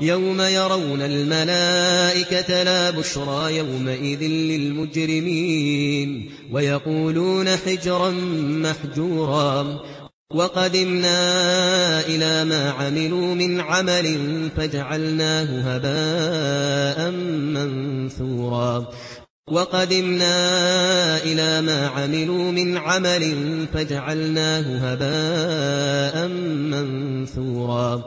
يوم يرون الملائكة لا بشرى يومئذ للمجرمين ويقولون حجرا محجورا وقدمنا إلى ما عملوا من عمل فجعلناه هباء منثورا وقدمنا إلى ما عملوا من عمل فجعلناه هباء منثورا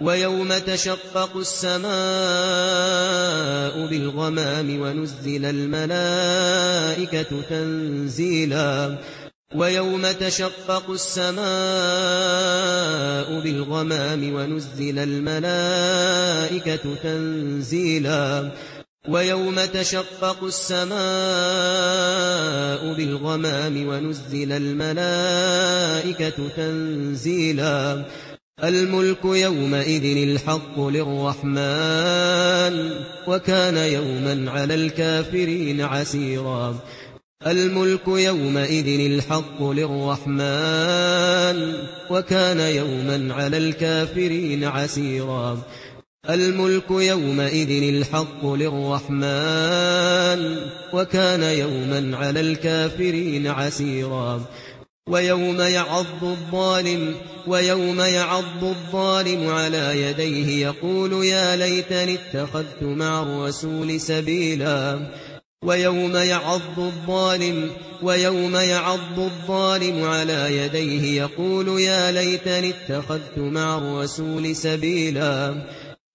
وَيَوْمَ تَشَقَّقُ السَّمَاءُ بِالْغَمَامِ وَنُزِّلَ الْمَلَائِكَةُ تَنزِيلًا وَيَوْمَ تَشَقَّقُ السَّمَاءُ بِالْغَمَامِ وَنُزِّلَ الْمَلَائِكَةُ تَنزِيلًا وَيَوْمَ تَشَقَّقُ السَّمَاءُ بِالْغَمَامِ وَنُزِّلَ الْمَلَائِكَةُ تَنزِيلًا الملك يومئذ الحق للرحمن وكان يوما على الكافرين عسيرا. الملك يومئذ الحق للرحمن وكان يوما على الكافرين عسيرا. الملك يومئذ الحق للرحمن وكان يوما على الكافرين عسيرا. ويوم يعض الظالم ويوم يعض الظالم على يديه يقول يا ليتني اتخذت مع الرسول سبيلا ويوم يعض الظالم ويوم يعض الظالم على يديه يقول يا ليتني اتخذت مع الرسول سبيلا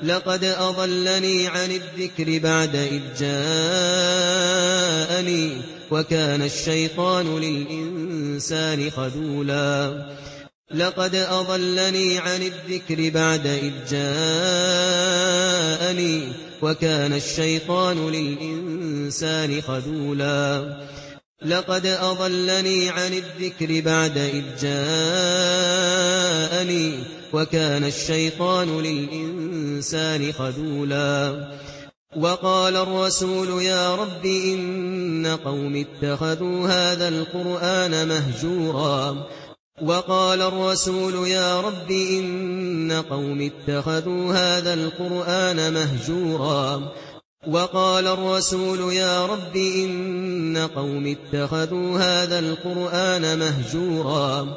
لقد أضلني عن الذكر بعد إذ جاءني وكان الشيطان للإنسان خذولا. لقد أضلني عن الذكر بعد إذ جاءني وكان الشيطان للإنسان خذولا. لقد أضلني عن الذكر بعد إذ جاءني وكان الشيطان للإنسان خذولا. وقال الرسول يا رب إن قوم اتخذوا هذا القرآن مهجورا. وقال الرسول يا رب إن قوم اتخذوا هذا القرآن مهجورا. وقال الرسول يا رب إن قوم اتخذوا هذا القرآن مهجورا.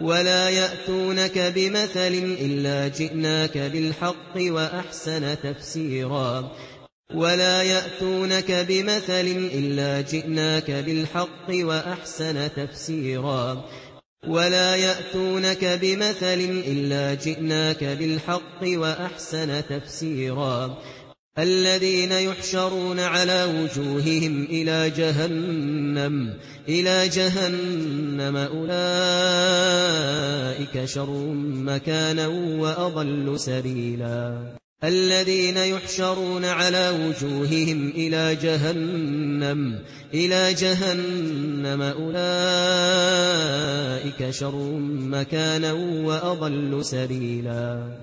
ولا يأتونك بمثل إلا جئناك بالحق وأحسن تفسيرا. ولا يأتونك بمثل إلا جئناك بالحق وأحسن تفسيرا. ولا يأتونك بمثل إلا جئناك بالحق وأحسن تفسيرا. الذين يحشرون على وجوههم إلى جهنم إلى جهنم أولئك شر مكانا وأضل سبيلا. الذين يحشرون على وجوههم إلى جهنم إلى جهنم أولئك شر مكانا وأضل سبيلا.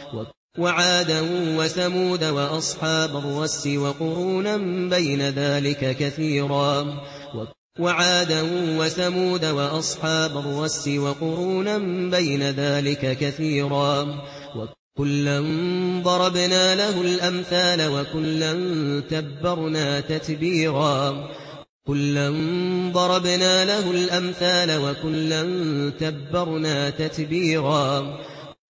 وعادا وثمود وأصحاب الرس وقرونا بين ذلك كثيرا. وعادا وثمود وأصحاب الرس وقرونا بين ذلك كثيرا. وكلا ضربنا له الأمثال وكلا تبرنا تتبيرا. كلا ضربنا له الأمثال وكلا تبرنا تتبيرا.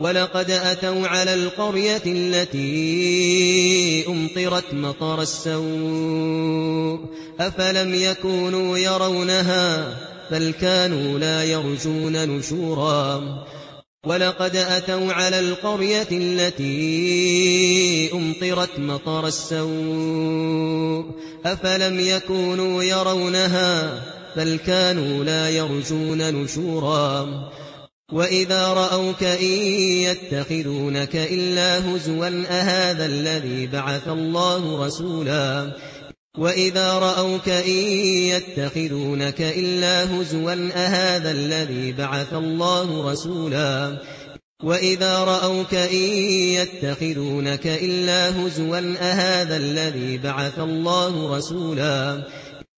ولقد أتوا على القرية التي أمطرت مطر السوء أفلم يكونوا يرونها بل كانوا لا يرجون نشورا ولقد أتوا على القرية التي أمطرت مطر السوء أفلم يكونوا يرونها بل كانوا لا يرجون نشورا وَإِذَا رَأَوْكَ إِن يَتَّخِذُونَكَ إِلَّا هُزُوًا أَهَذَا الَّذِي بَعَثَ اللَّهُ رَسُولًا وَإِذَا رَأَوْكَ إِن يَتَّخِذُونَكَ إِلَّا هُزُوًا أَهَذَا الَّذِي بَعَثَ اللَّهُ رَسُولًا وَإِذَا رَأَوْكَ إِن يَتَّخِذُونَكَ إِلَّا هُزُوًا أَهَذَا الَّذِي بَعَثَ اللَّهُ رَسُولًا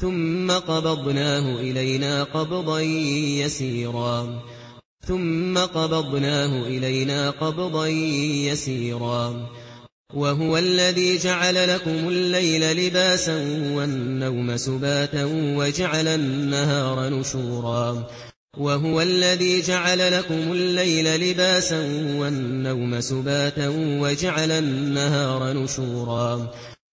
ثم قبضناه إلينا قبضا يسيرا. ثم قبضناه إلينا قبضا يسيرا. وهو الذي جعل لكم الليل لباسا والنوم سباتا وجعل النهار نشورا. وهو الذي جعل لكم الليل لباسا والنوم سباتا وجعل النهار نشورا.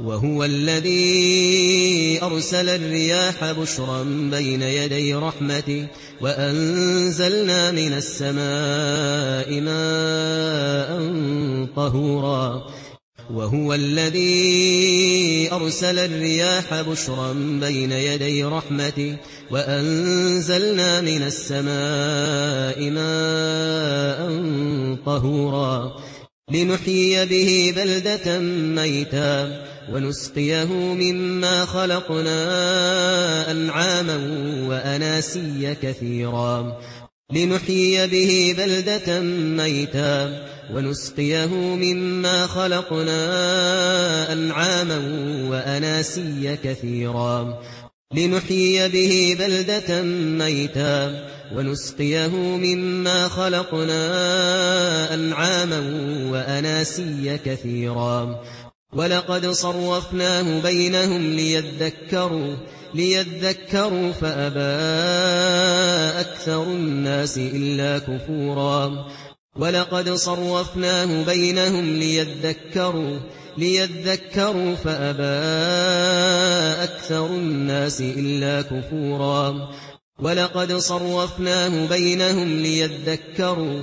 وهو الذي أرسل الرياح بشرا بين يدي رحمته وأنزلنا من السماء ماء طهورا وهو الذي أرسل الرياح بشرا بين يدي رحمته وأنزلنا من السماء ماء طهورا لنحيي به بلدة ميتا ونسقيه مما خلقنا أنعاما وأناسيا كثيرا. لنحيي به بلدة ميتا. ونسقيه مما خلقنا أنعاما وأناسيا كثيرا. لنحيي به بلدة ميتا. ونسقيه مما خلقنا أنعاما وأناسيا كثيرا. ولقد صرفناه بينهم ليذكروا ليذكروا فأبى أكثر الناس إلا كفورا. ولقد صرفناه بينهم ليذكروا ليذكروا فأبى أكثر الناس إلا كفورا. ولقد صرفناه بينهم ليذكروا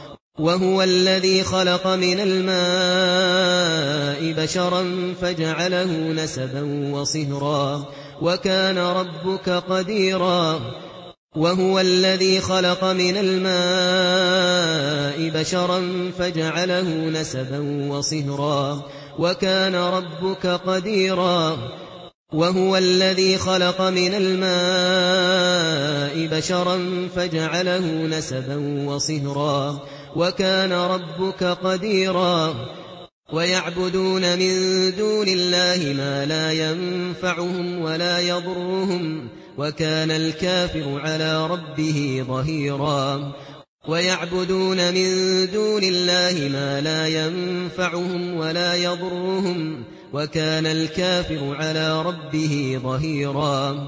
وهو الذي خلق من الماء بشرا فجعله نسبا وصهرا وكان ربك قديرا. وهو الذي خلق من الماء بشرا فجعله نسبا وصهرا وكان ربك قديرا. وهو الذي خلق من الماء بشرا فجعله نسبا وصهرا. وكان ربك قديرا. ويعبدون من دون الله ما لا ينفعهم ولا يضرهم. وكان الكافر على ربه ظهيرا. ويعبدون من دون الله ما لا ينفعهم ولا يضرهم. وكان الكافر على ربه ظهيرا.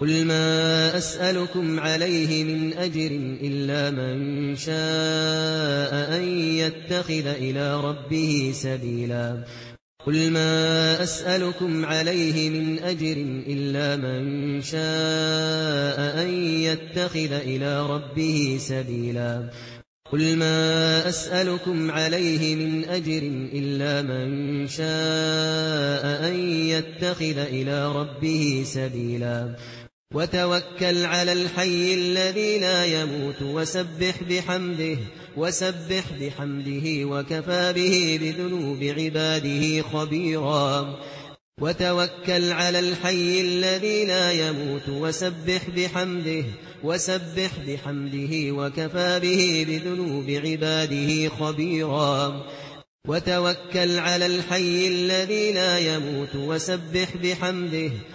قل ما أسألكم عليه من أجر إلا من شاء أن يتخذ إلى ربه سبيلا قل ما أسألكم عليه من أجر إلا من شاء أن يتخذ إلى ربه سبيلا قل ما أسألكم عليه من أجر إلا من شاء أن يتخذ إلى ربه سبيلا وتوكل على الحي الذي لا يموت وسبح بحمده وسبح بحمده وكفى به بذنوب عباده خبيرا. وتوكل على الحي الذي لا يموت وسبح بحمده وسبح بحمده وكفى به بذنوب عباده خبيرا. وتوكل على الحي الذي لا يموت وسبح بحمده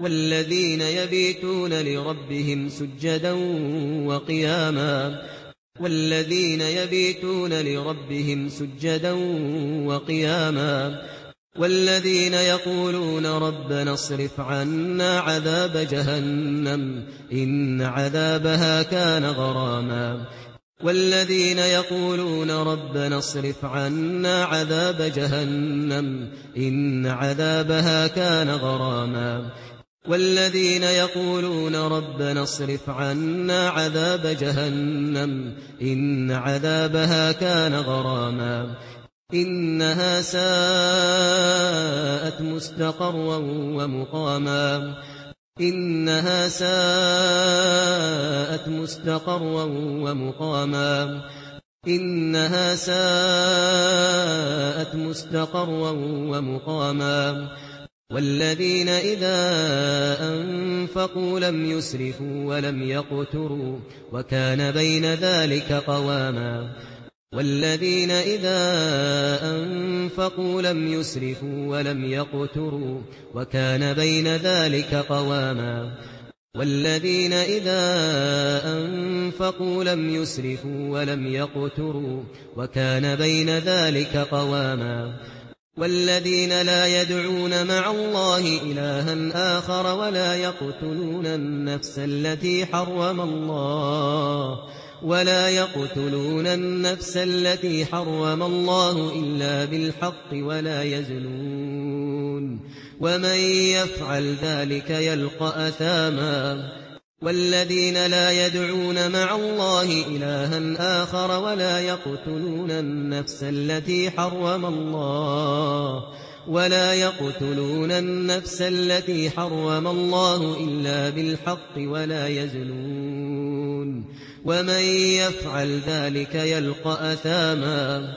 والذين يبيتون لربهم سجدا وقياما والذين يبيتون لربهم سجدا وقياما والذين يقولون ربنا اصرف عنا عذاب جهنم إن عذابها كان غراما والذين يقولون ربنا اصرف عنا عذاب جهنم إن عذابها كان غراما والذين يقولون ربنا اصرف عنا عذاب جهنم إن عذابها كان غراما إنها ساءت مستقرا ومقاما إنها ساءت مستقرا ومقاما إنها ساءت مستقرا ومقاما والذين إذا أنفقوا لم يسرفوا ولم يقتروا وكان بين ذلك قواما والذين إذا أنفقوا لم يسرفوا ولم يقتروا وكان بين ذلك قواما والذين إذا أنفقوا لم يسرفوا ولم يقتروا وكان بين ذلك قواما والذين لا يدعون مع الله إلها آخر ولا يقتلون النفس التي حرم الله ولا يقتلون النفس التي حرم الله إلا بالحق ولا يزنون ومن يفعل ذلك يلقى أثاما والذين لا يدعون مع الله إلها آخر ولا يقتلون النفس التي حرم الله ولا يقتلون النفس التي حرم الله إلا بالحق ولا يزنون ومن يفعل ذلك يلقى أثاما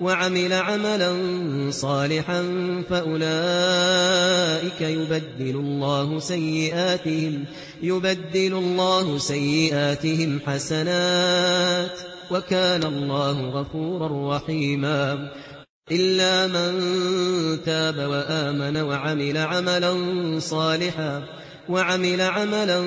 وعمل عملا صالحا فأولئك يبدل الله سيئاتهم يبدل الله سيئاتهم حسنات وكان الله غفورا رحيما. إلا من تاب وآمن وعمل عملا صالحا وعمل عملا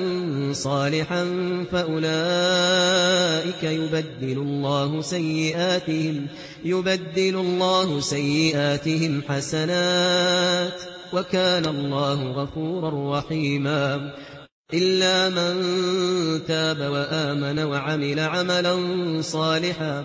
صالحا فأولئك يبدل الله سيئاتهم يبدل الله سيئاتهم حسنات وكان الله غفورا رحيما. إلا من تاب وآمن وعمل عملا صالحا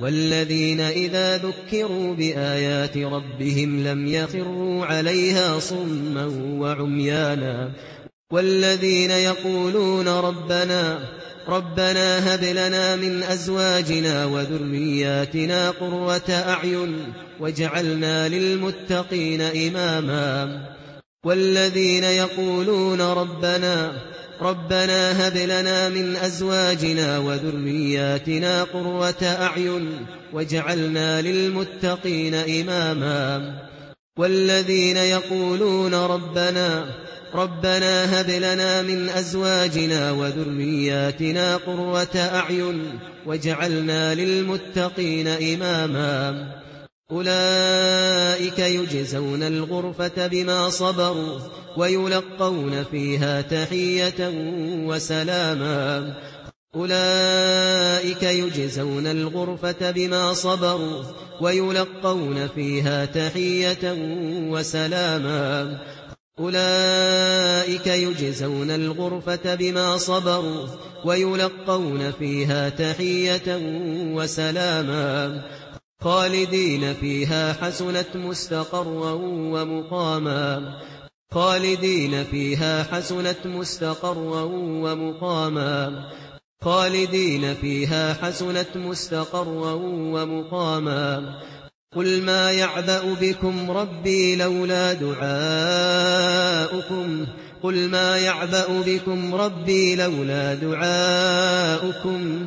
والذين إذا ذكروا بآيات ربهم لم يخروا عليها صما وعميانا والذين يقولون ربنا ربنا هب لنا من أزواجنا وذرياتنا قرة أعين واجعلنا للمتقين إماما والذين يقولون ربنا ربنا هب لنا من أزواجنا وذرياتنا قرة أعين واجعلنا للمتقين إماما والذين يقولون ربنا ربنا هب لنا من أزواجنا وذرياتنا قرة أعين واجعلنا للمتقين إماما أولئك يجزون الغرفة بما صبروا ويلقون فيها تحية وسلاما. أولئك يجزون الغرفة بما صبروا ويلقون فيها تحية وسلاما. أولئك يجزون الغرفة بما صبروا ويلقون فيها تحية وسلاما. خالدين فيها حسنت مستقرا ومقاما خالدين فيها حسنت مستقرا ومقاما خالدين فيها حسنت مستقرا ومقاما قل ما يعبأ بكم ربي لولا دعاؤكم قل ما يعبأ بكم ربي لولا دعاؤكم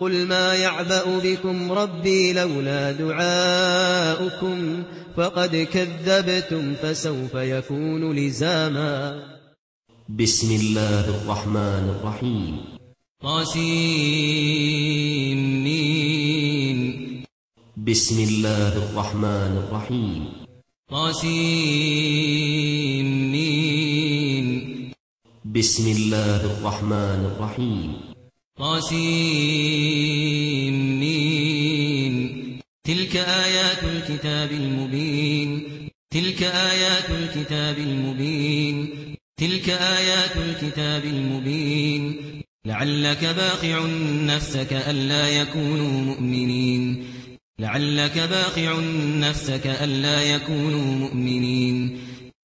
قل ما يعبأ بكم ربي لولا دعاؤكم فقد كذبتم فسوف يكون لزاما. بسم الله الرحمن الرحيم. طاسمين بسم الله الرحمن الرحيم. طاسمين بسم الله الرحمن الرحيم. طاسمين تلك آيات الكتاب المبين. تلك آيات الكتاب المبين. تلك آيات الكتاب المبين. لعلك باخع نفسك ألا يكونوا مؤمنين. لعلك باخع نفسك ألا يكونوا مؤمنين.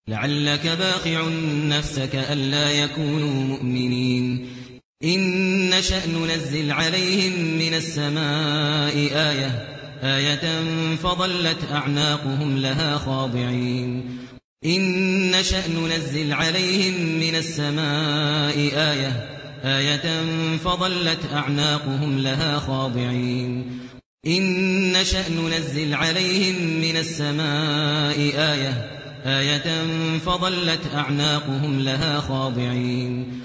لعلك باخع نفسك ألا يكونوا مؤمنين. إن شأن ننزل عليهم من السماء آية آية فظلت أعناقهم لها خاضعين إن شأن ننزل عليهم من السماء آية آية فظلت أعناقهم لها خاضعين إن شأن ننزل عليهم من السماء آية آية فظلت أعناقهم لها خاضعين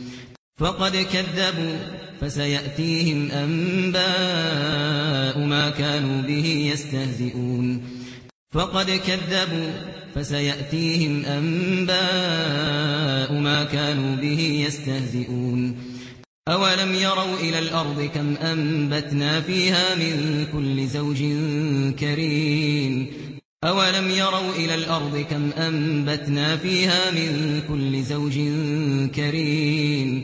فقد كذبوا فسيأتيهم أنباء ما كانوا به يستهزئون. فقد كذبوا فسيأتيهم أنباء ما كانوا به يستهزئون. أولم يروا إلى الأرض كم أنبتنا فيها من كل زوج كريم. أولم يروا إلى الأرض كم أنبتنا فيها من كل زوج كريم.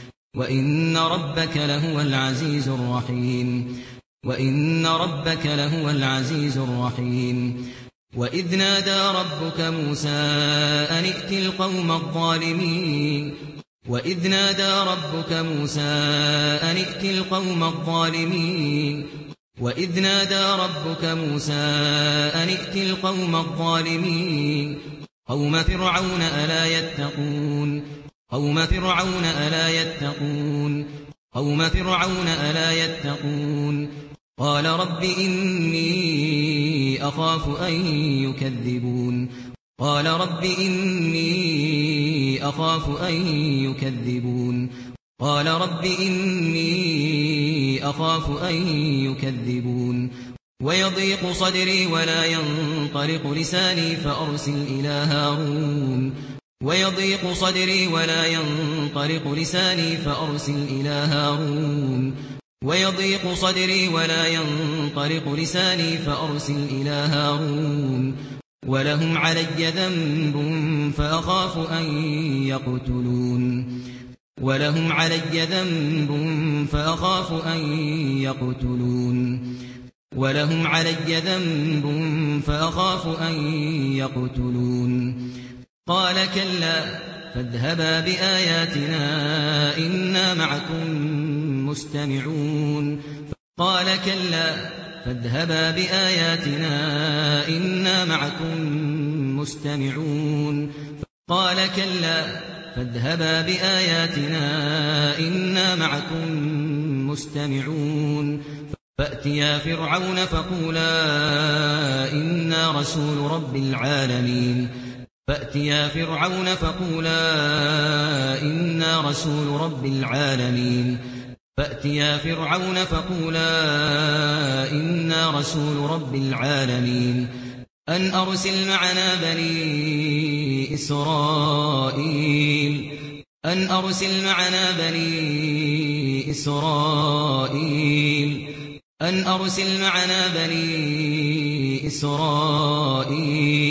وإن ربك لهو العزيز الرحيم وإن ربك لهو العزيز الرحيم وإذ نادى ربك موسى أن ائت القوم الظالمين وإذ نادى ربك موسى أن ائت القوم الظالمين وإذ نادى ربك موسى أن ائت القوم الظالمين قوم فرعون ألا يتقون قوم فرعون ألا يتقون؟ قوم فرعون ألا يتقون؟ قال رب إني أخاف أن يكذبون. قال رب إني أخاف أن يكذبون. قال رب إني أخاف أن يكذبون. ويضيق صدري ولا ينطلق لساني فأرسل إلى هارون. ويضيق صدري ولا ينطلق لساني فأرسل إلى هارون. ويضيق صدري ولا ينطلق لساني فأرسل إلى هارون. ولهم علي ذنب فأخاف أن يقتلون. ولهم علي ذنب فأخاف أن يقتلون. ولهم علي ذنب فأخاف أن يقتلون. قال كلا فاذهبا بآياتنا إنا معكم مستمعون. قال كلا فاذهبا بآياتنا إنا معكم مستمعون. قال كلا فاذهبا بآياتنا إنا معكم مستمعون. فأتيا فرعون فقولا إنا رسول رب العالمين. فأتيا فرعون فقولا إنا رسول رب العالمين. فأتيا فرعون فقولا إنا رسول رب العالمين. أن أرسل معنا بني إسرائيل. أن أرسل معنا بني إسرائيل. أن أرسل معنا بني إسرائيل.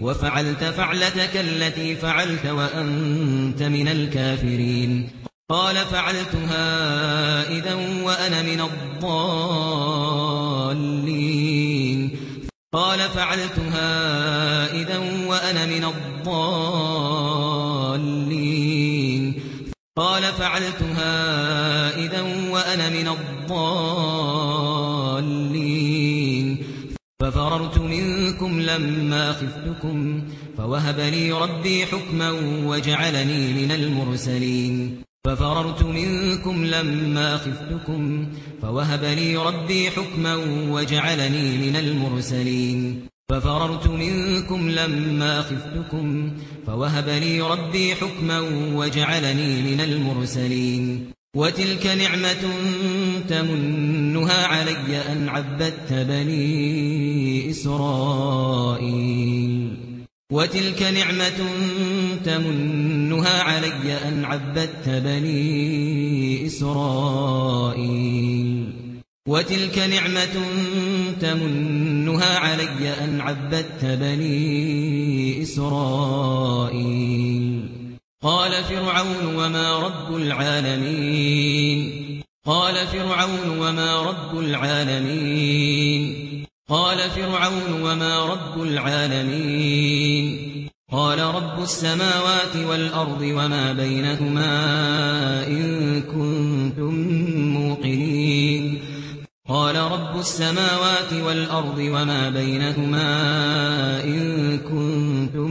وفعلت فعلتك التي فعلت وأنت من الكافرين. قال فعلتها إذا وأنا من الضالين. قال فعلتها إذا وأنا من الضالين. قال فعلتها إذا وأنا من الضالين. ففررت منكم لما خفتكم فوهب لي ربي حكما وجعلني من المرسلين. ففررت منكم لما خفتكم فوهب لي ربي حكما وجعلني من المرسلين. ففررت منكم لما خفتكم فوهب لي ربي حكما وجعلني من المرسلين. وتلك نعمة تمنها علي أن عبدت بني إسرائيل. وتلك نعمة تمنها علي أن عبدت بني إسرائيل. وتلك نعمة تمنها علي أن عبدت بني إسرائيل. قال فرعون وما رب العالمين. قال فرعون وما رب العالمين. قال فرعون وما رب العالمين. قال رب السماوات والأرض وما بينهما إن كنتم موقنين. قال رب السماوات والأرض وما بينهما إن كنتم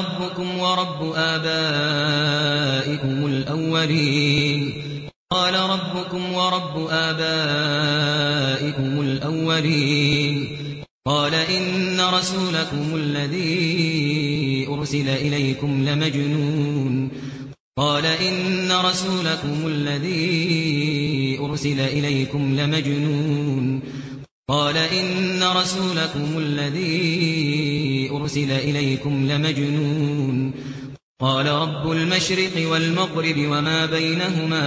رب آبائكم الأولين. قال ربكم ورب آبائكم الأولين. قال إن رسولكم الذي أرسل إليكم لمجنون. قال إن رسولكم الذي أرسل إليكم لمجنون. قال إن رسولكم الذي أرسل إليكم لمجنون. قال رب المشرق والمغرب وما بينهما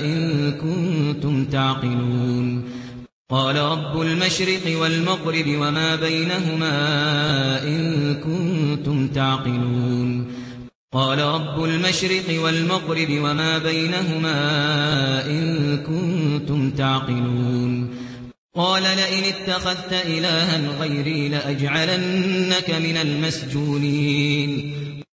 إن كنتم تعقلون. قال رب المشرق والمغرب وما بينهما إن كنتم تعقلون. قال رب المشرق والمغرب وما بينهما إن كنتم تعقلون. قال لئن اتخذت إلها غيري لأجعلنك من المسجونين.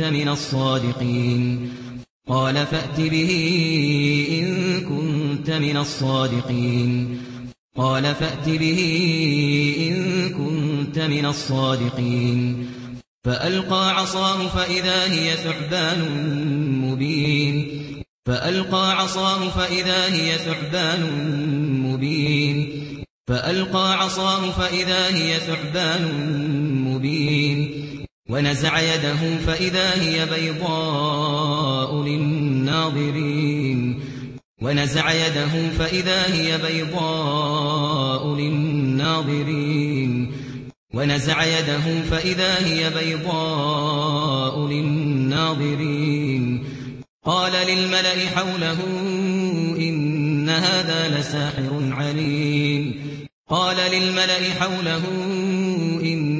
كنت من الصادقين. قال فأت به إن كنت من الصادقين. قال فأت به إن كنت من الصادقين. فألقى عصاه فإذا هي ثعبان مبين. فألقى عصاه فإذا هي ثعبان مبين. فألقى عصاه فإذا هي ثعبان مبين. ونزع يده فإذا هي بيضاء للناظرين. ونزع يده فإذا هي بيضاء للناظرين. ونزع يده فإذا هي بيضاء للناظرين. قال للملأ حوله إن هذا لساحر عليم. قال للملأ حوله إن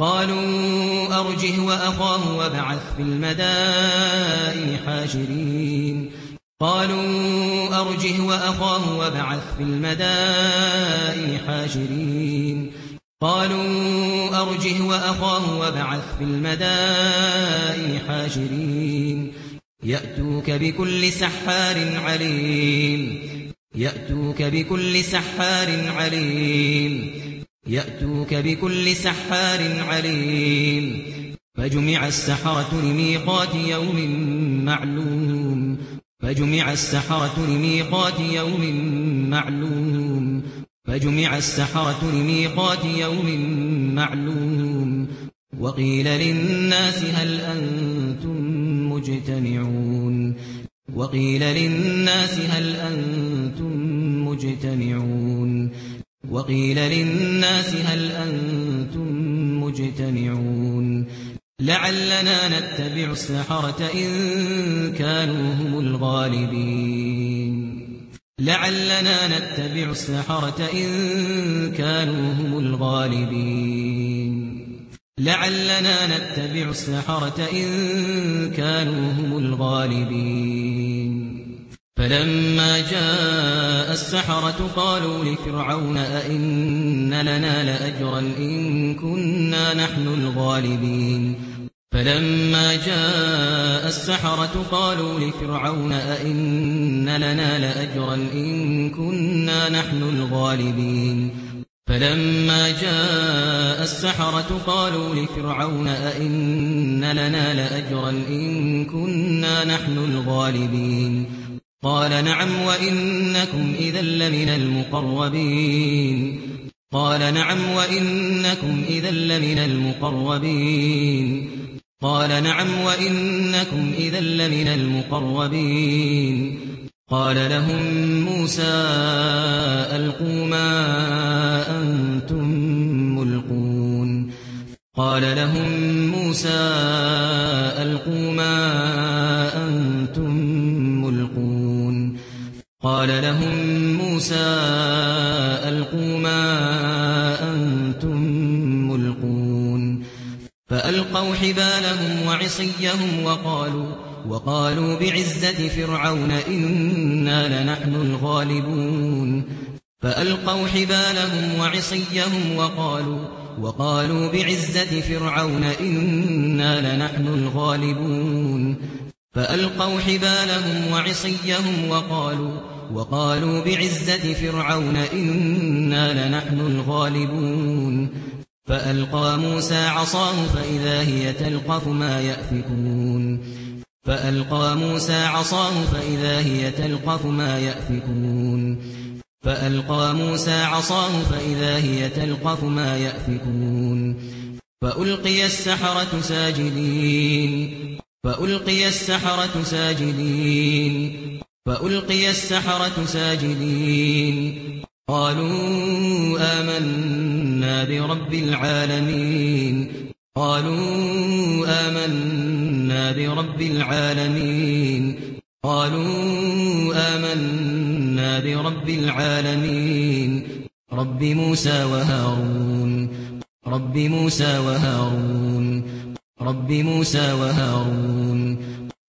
قالوا أرجه وأخاه وبعث في المدائن حاشرين. قالوا أرجه وأخاه وبعث في المدائن حاشرين. قالوا أرجه وأخاه وبعث في المدائن حاشرين. يأتوك بكل سحار عليم. يأتوك بكل سحار عليم. يأتوك بكل سحار عليم. فجمع السحرة لميقات يوم معلوم. فجمع السحرة لميقات يوم معلوم. فجمع السحرة لميقات يوم معلوم. وقيل للناس هل أنتم مجتمعون؟ وقيل للناس هل أنتم مجتمعون؟ وقيل للناس هل أنتم مجتمعون لعلنا نتبع السحرة إن كانوا هم الغالبين لعلنا نتبع السحرة إن كانوا هم الغالبين لعلنا نتبع السحرة إن كانوا هم الغالبين فلما جاء السحرة قالوا لفرعون أئن لنا لأجرا إن كنا نحن الغالبين فلما جاء السحرة قالوا لفرعون أئن لنا لأجرا إن كنا نحن الغالبين فلما جاء السحرة قالوا لفرعون أئن لنا لأجرا إن كنا نحن الغالبين قال نعم وإنكم إذا لمن المقربين. قال نعم وإنكم إذا لمن المقربين. قال نعم وإنكم إذا لمن المقربين. قال لهم موسى ألقوا ما أنتم ملقون. قال لهم موسى قال لهم موسى ألقوا ما أنتم ملقون. فألقوا حبالهم وعصيهم وقالوا وقالوا بعزة فرعون إنا لنحن الغالبون. فألقوا حبالهم وعصيهم وقالوا وقالوا بعزة فرعون إنا لنحن الغالبون. فألقوا حبالهم وعصيهم وقالوا وقالوا بعزة فرعون إنا لنحن الغالبون. فألقى موسى عصاه فإذا هي تلقف ما يأفكون. فألقى موسى عصاه فإذا هي تلقف ما يأفكون. فألقى موسى عصاه فإذا هي تلقف ما يأفكون. فألقي السحرة ساجدين. فألقي السحرة ساجدين. فألقي السحرة ساجدين. قالوا آمنا برب العالمين. قالوا آمنا برب العالمين. قالوا آمنا برب العالمين. رب موسى وهارون. رب موسى وهارون. رب موسى وهارون.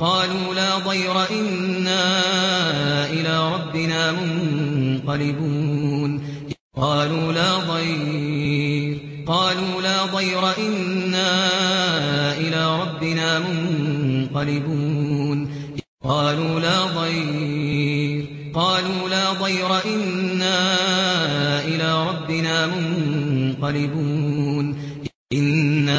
قالوا لا ضير إنا إلى ربنا منقلبون. قالوا لا ضير قالوا لا ضير إنا إلى ربنا منقلبون. قالوا لا ضير قالوا لا ضير إنا إلى ربنا منقلبون.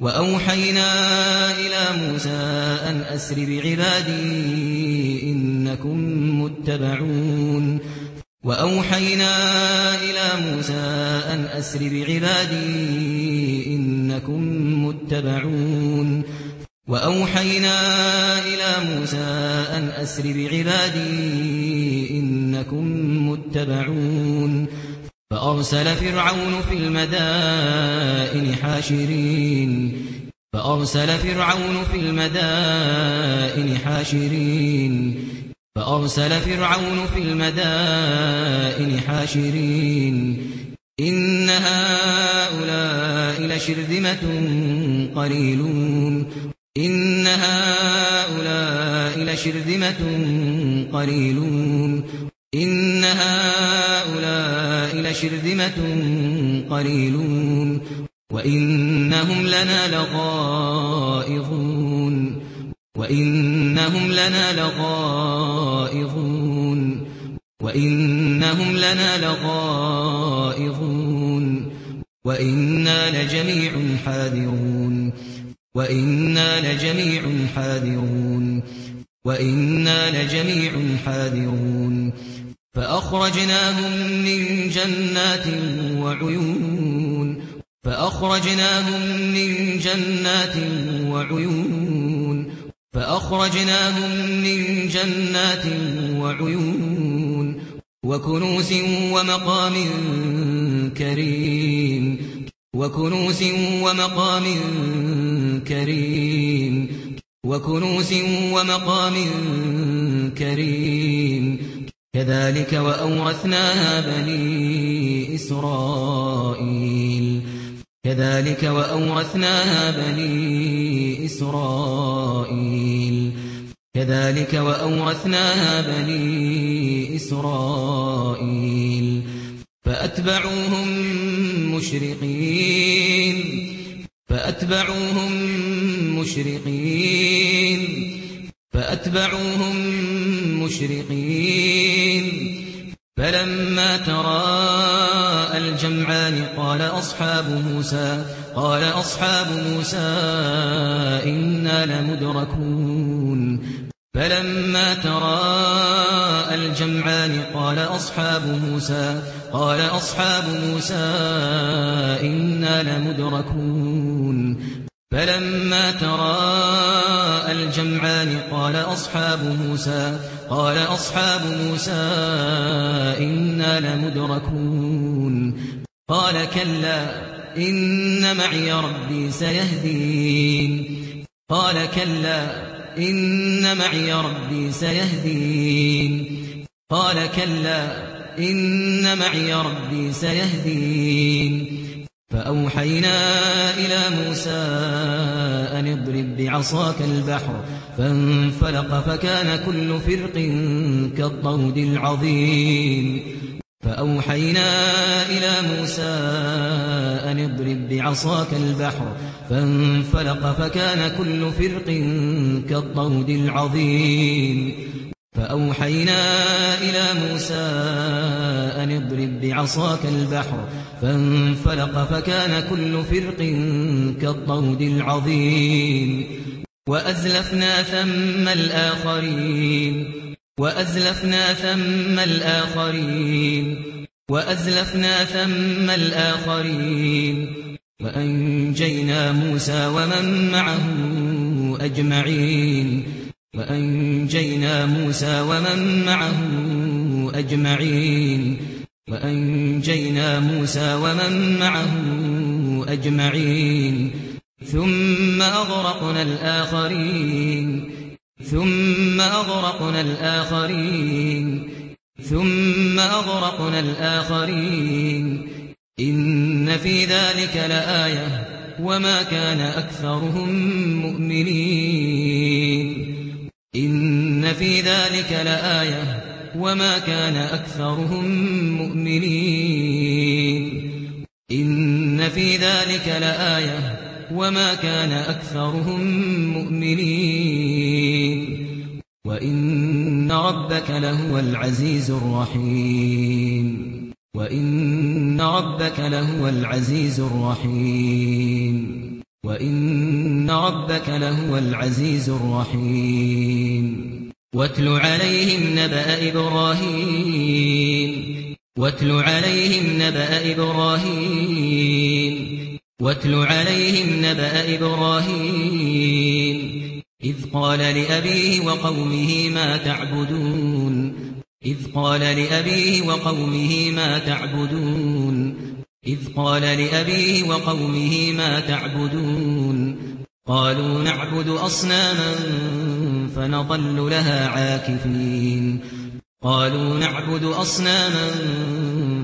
وأوحينا إلى موسى أن أسر بعبادي إنكم متبعون وأوحينا إلى موسى أن أسر بعبادي إنكم متبعون وأوحينا إلى موسى أن أسر بعبادي إنكم متبعون فأرسل فرعون في المدائن حاشرين فأرسل فرعون في المدائن حاشرين فأرسل فرعون في المدائن حاشرين إن هؤلاء لشرذمة قليلون إن هؤلاء لشرذمة قليلون شرذمة قليلون وإنهم لنا لغائظون وإنهم لنا لغائظون وإنهم لنا لغائظون وإنا لجميع حاذرون وإنا لجميع حاذرون وإنا لجميع حاذرون فأخرجناهم من جنات وعيون فأخرجناهم من جنات وعيون فأخرجناهم من جنات وعيون وكنوز ومقام كريم وكنوز ومقام كريم وكنوز ومقام كريم كذلك وأورثناها بني إسرائيل. كذلك وأورثناها بني إسرائيل. كذلك وأورثناها بني إسرائيل. فأتبعوهم مشرقين. فأتبعوهم مشرقين. فأتبعوهم مشرقين. فلما ترى الجمعان قال أصحاب موسى قال أصحاب موسى إنا لمدركون. فلما ترى الجمعان قال أصحاب موسى قال أصحاب موسى إنا لمدركون. فلما ترى الجمعان قال أصحاب موسى قال أصحاب موسى إنا لمدركون. قال كلا إن معي ربي سيهدين. قال كلا إن معي ربي سيهدين. قال كلا إن معي ربي سيهدين. فأوحينا إلى موسى أن اضرب بعصاك البحر فانفلق فكان كل فرق كالطود العظيم. فأوحينا إلى موسى أن اضرب بعصاك البحر فانفلق فكان كل فرق كالطود العظيم. فأوحينا إلى موسى أن اضرب بعصاك البحر فانفلق فكان كل فرق كالطود العظيم. وأزلفنا ثم الآخرين. وأزلفنا ثم الآخرين. وأزلفنا ثم الآخرين. وأنجينا موسى ومن معه أجمعين. وأنجينا موسى ومن معه أجمعين. وأنجينا موسى ومن معه أجمعين. ثم أغرقنا الآخرين. ثم أغرقنا الآخرين. ثم أغرقنا الآخرين. إن في ذلك لآية. وما كان أكثرهم مؤمنين. إن في ذلك لآية. وما كان أكثرهم مؤمنين إن في ذلك لآية وما كان أكثرهم مؤمنين وإن ربك لهو العزيز الرحيم وإن ربك لهو العزيز الرحيم وإن ربك لهو العزيز الرحيم واتل عليهم نبأ إبراهيم. واتل عليهم نبأ إبراهيم. واتل عليهم نبأ إبراهيم. إذ قال لأبيه وقومه ما تعبدون. إذ قال لأبيه وقومه ما تعبدون. إذ قال لأبيه وقومه ما تعبدون. قالوا نعبد أصناما فنظل لها عاكفين. قالوا نعبد أصناما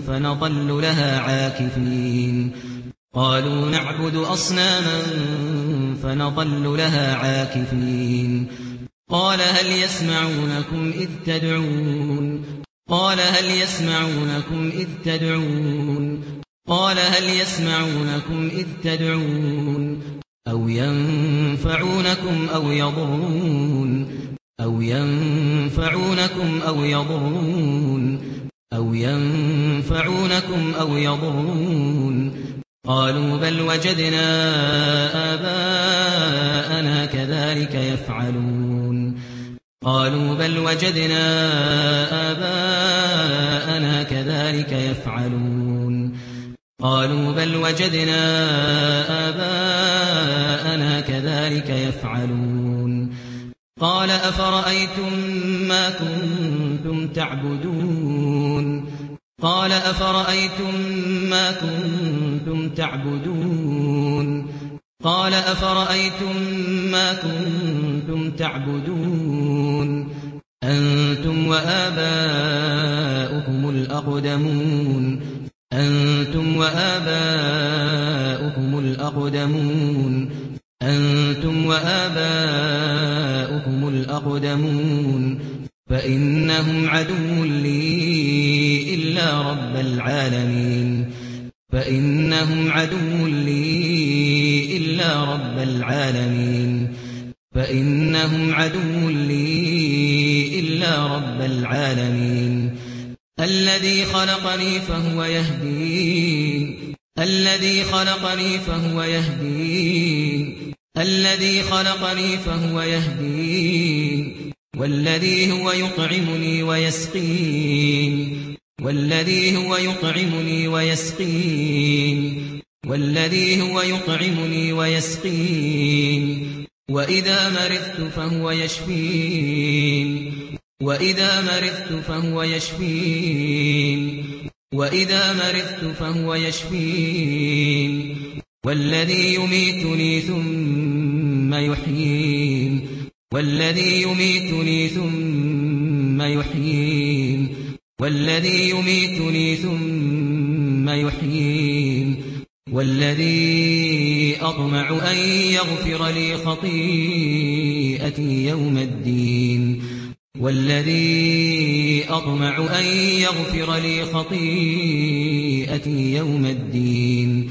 فنظل لها عاكفين. قالوا نعبد أصناما فنظل لها عاكفين. قال هل يسمعونكم إذ تدعون؟ قال هل يسمعونكم إذ تدعون؟ قال هل يسمعونكم إذ تدعون؟ أو ينفعونكم أو يضرون أو ينفعونكم أو يضرون أو ينفعونكم أو يضرون قالوا بل وجدنا آباءنا كذلك يفعلون قالوا بل وجدنا آباءنا كذلك يفعلون قالوا بل وجدنا آباءنا كذلك يفعلون. قال أفرأيتم ما كنتم تعبدون؟ قال أفرأيتم ما كنتم تعبدون؟ قال أفرأيتم ما كنتم تعبدون؟ أنتم وآباؤكم الأقدمون. أنتم وآباؤكم الأقدمون. أنتم وآباؤكم الأقدمون فإنهم عدو لي إلا رب العالمين فإنهم عدو لي إلا رب العالمين فإنهم عدو لي إلا رب العالمين الذي خلقني فهو يهدين الذي خلقني فهو يهدين الذي خلقني فهو يهدين والذي هو يطعمني ويسقين والذي هو يطعمني ويسقين والذي هو يطعمني ويسقين. وإذا مرضت فهو يشفين. وإذا مرضت فهو يشفين. وإذا مرضت فهو يشفين. والذي يميتني ثم ثم يحيين. والذي يميتني ثم يحيين. والذي يميتني ثم يحيين. والذي أطمع أن يغفر لي خطيئتي يوم الدين. والذي أطمع أن يغفر لي خطيئتي يوم الدين.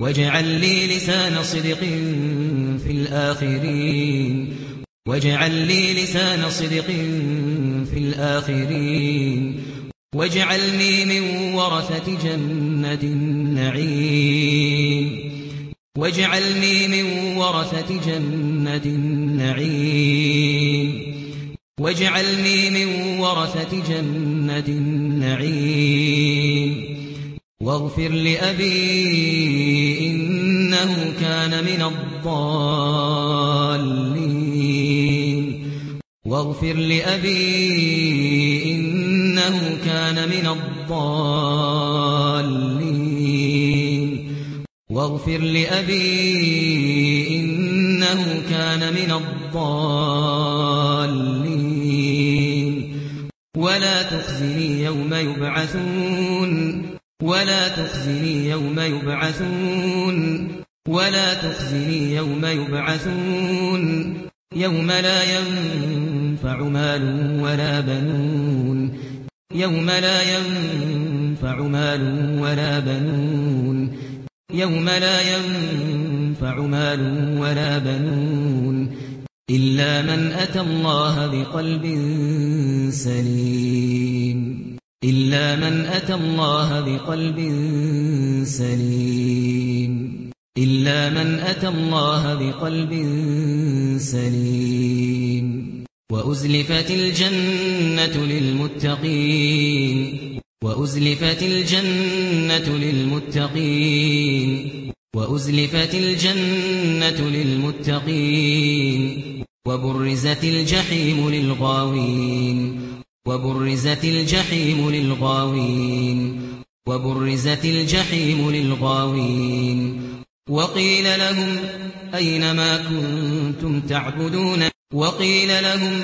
واجعل لي لسان صدق في الآخرين. واجعل لي لسان صدق في الآخرين. واجعلني من ورثة جنة النعيم. واجعلني من ورثة جنة النعيم. واجعلني من ورثة جنة النعيم. واغفر لأبي إنه كان من الضالين. واغفر لأبي إنه كان من الضالين. واغفر لأبي إنه كان من الضالين. ولا تخزني يوم يبعثون. ولا تخزني يوم يبعثون. ولا تخزني يوم يبعثون. يوم لا ينفع مال ولا بنون. يوم لا ينفع مال ولا بنون. يوم لا ينفع مال ولا بنون. إلا من أتى الله بقلب سليم. إلا من أتى الله بقلب سليم. إلا من أتى الله بقلب سليم. وأزلفت الجنة للمتقين. وأزلفت الجنة للمتقين. وأزلفت الجنة للمتقين. وبرزت الجحيم للغاوين. وبرزت الجحيم للغاوين وبرزت الجحيم للغاوين. وقيل لهم أين ما كنتم تعبدون؟ وقيل لهم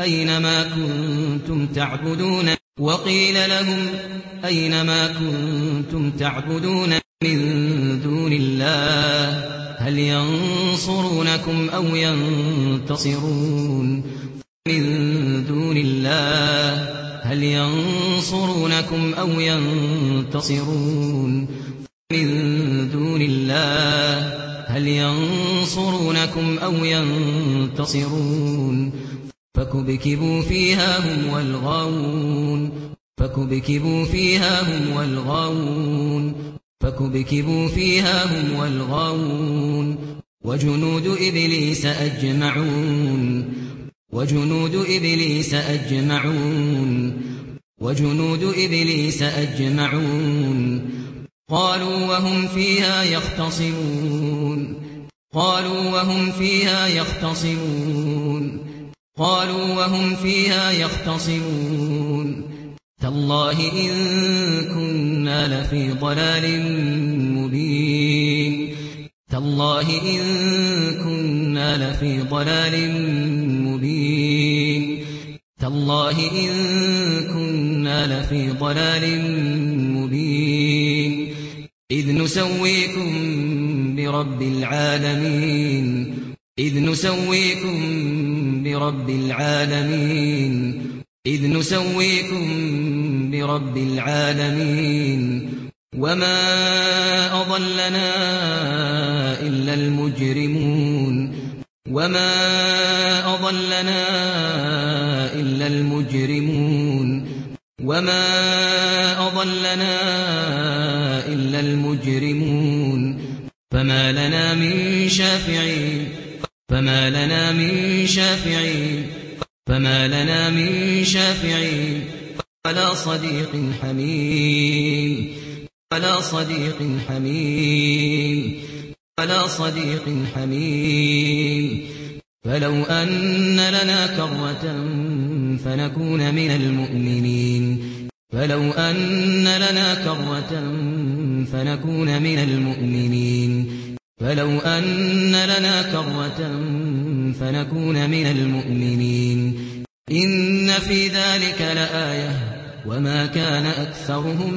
أين ما كنتم تعبدون؟ وقيل لهم أين ما كنتم تعبدون من دون الله؟ هل ينصرونكم أو ينتصرون؟ من دون الله هل ينصرونكم أو ينتصرون؟ من دون الله هل ينصرونكم أو ينتصرون؟ فكبكبوا فيها هم والغاوون فكبكبوا فيها هم والغاوون فكبكبوا فيها هم والغاوون. وجنود إبليس أجمعون. وجنود إبليس أجمعون. وجنود إبليس أجمعون. قالوا وهم فيها يختصمون. قالوا وهم فيها يختصمون. قالوا وهم فيها يختصمون. تالله إن كنا لفي ضلال مبين. تالله إن ما في ضلال مبين. تالله إن كنا لفي ضلال مبين. إذ نسويكم برب العالمين. إذ نسويكم برب العالمين. إذ نسويكم برب العالمين. وما أضلنا إلا المجرمون. وما أضلنا إلا المجرمون وما أضلنا إلا المجرمون فما لنا من شافعين فما لنا من شافعين فما لنا من شافعين ولا صديق حميم ولا صديق حميم ولا صديق حميم. فلو أن لنا كرة فنكون من المؤمنين. فلو أن لنا كرة فنكون من المؤمنين. فلو أن لنا كرة فنكون من المؤمنين. إن في ذلك لآية وما كان أكثرهم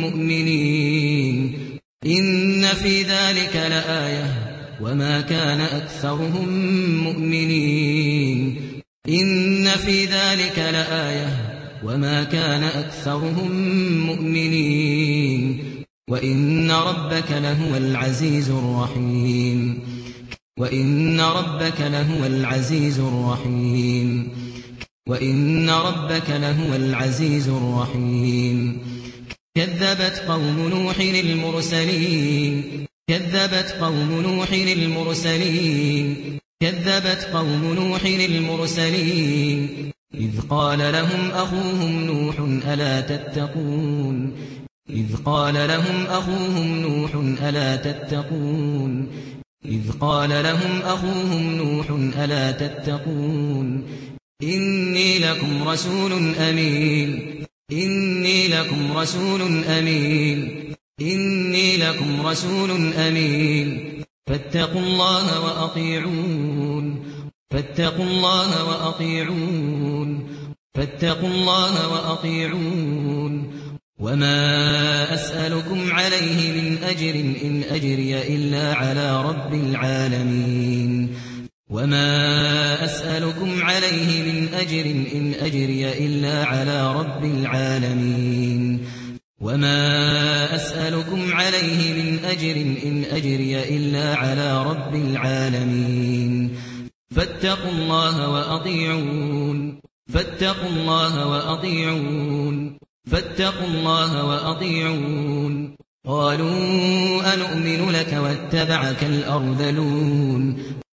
مؤمنين. إن في ذلك لآية وما كان أكثرهم مؤمنين. إن في ذلك لآية وما كان أكثرهم مؤمنين. وإن ربك لهو العزيز الرحيم. وإن ربك لهو العزيز الرحيم. وإن ربك لهو العزيز الرحيم. كذبت قوم نوح للمرسلين. كذبت قوم نوح للمرسلين. كذبت قوم نوح للمرسلين. إذ قال لهم أخوهم نوح ألا تتقون. إذ قال لهم أخوهم نوح ألا تتقون. إذ قال لهم أخوهم نوح ألا تتقون. إني لكم رسول أمين. إني لكم رسول أمين. إني لكم رسول أمين. فاتقوا الله وأطيعون. فاتقوا الله وأطيعون. فاتقوا الله وأطيعون. وما أسألكم عليه من أجر إن أجري إلا على رب العالمين. وما أسألكم عليه من أجر إن أجري إلا على رب العالمين وما أسألكم عليه من أجر إن أجري إلا على رب العالمين فاتقوا الله وأطيعون فاتقوا الله وأطيعون فاتقوا الله وأطيعون قالوا أنؤمن لك واتبعك الأرذلون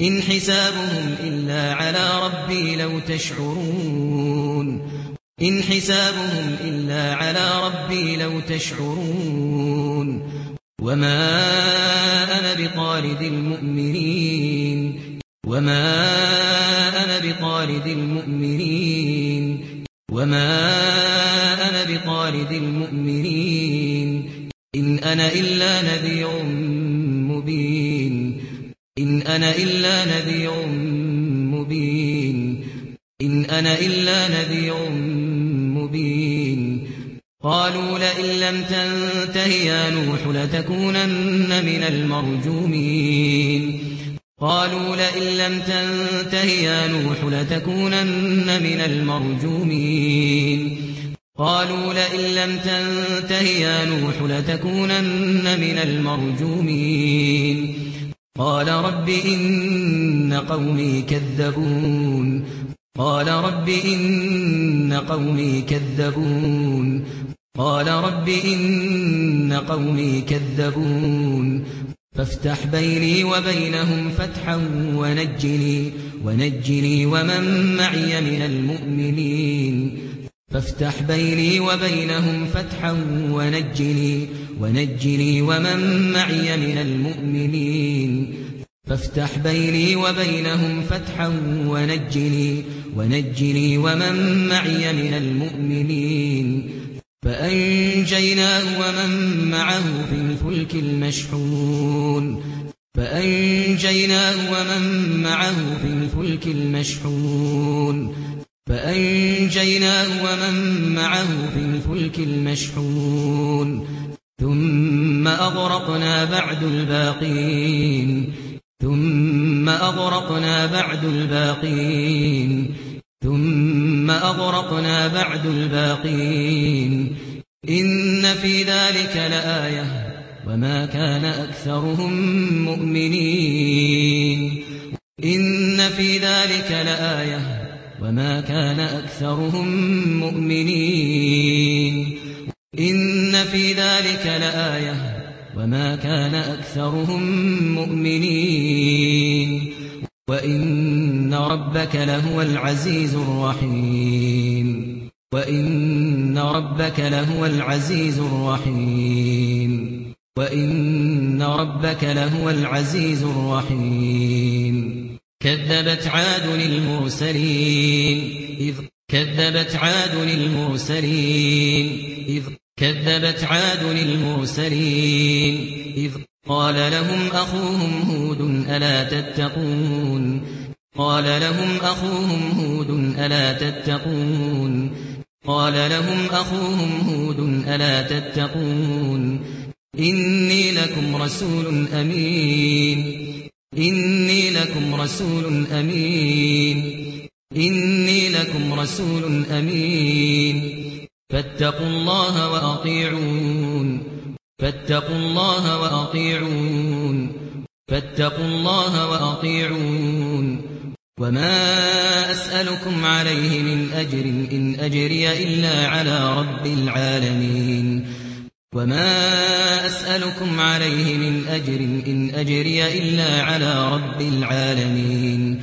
إن حسابهم إلا على ربي لو تشعرون. إن حسابهم إلا على ربي لو تشعرون. وما أنا بطارد المؤمنين. وما أنا بطارد المؤمنين. وما أنا بطارد المؤمنين. إن أنا إلا نذير إن أنا إلا نذير مبين. إن أنا إلا نذير مبين. قالوا لئن لم تنتهي يا نوح لتكونن من المرجومين. قالوا لئن لم تنتهي يا نوح لتكونن من المرجومين. قالوا لئن لم تنتهي يا نوح لتكونن من المرجومين. قال رب إن قومي كذبون. قال رب إن قومي كذبون. قال رب إن قومي كذبون. فافتح بيني وبينهم فتحا ونجني ونجني ومن معي من المؤمنين. فافتح بيني وبينهم فتحا ونجني ونجني ومن معي من المؤمنين. فافتح بيني وبينهم فتحا ونجني ونجني ومن معي من المؤمنين. فأنجيناه ومن معه في الفلك المشحون. فأنجيناه ومن معه في الفلك المشحون. فأنجيناه ومن معه في الفلك المشحون. ثم أغرقنا بعد الباقين. ثم أغرقنا بعد الباقين. ثم أغرقنا بعد الباقين. إن في ذلك لآية. وما كان أكثرهم مؤمنين. إن في ذلك لآية. وما كان أكثرهم مؤمنين. إن في ذلك لآية وما كان أكثرهم مؤمنين وإن ربك لهو العزيز الرحيم وإن ربك لهو العزيز الرحيم وإن ربك لهو العزيز الرحيم كذبت عاد للمرسلين إذ كذبت عاد للمرسلين إذ كذبت عاد للمرسلين. إذ قال لهم أخوهم هود ألا تتقون؟ قال لهم أخوهم هود ألا تتقون؟ قال لهم أخوهم هود ألا تتقون؟ إني لكم رسول أمين. إني لكم رسول أمين. إني لكم رسول أمين. فاتقوا الله وأطيعون. فاتقوا الله وأطيعون. فاتقوا الله وأطيعون. وما أسألكم عليه من أجر إن أجري إلا على رب العالمين. وما أسألكم عليه من أجر إن أجري إلا على رب العالمين.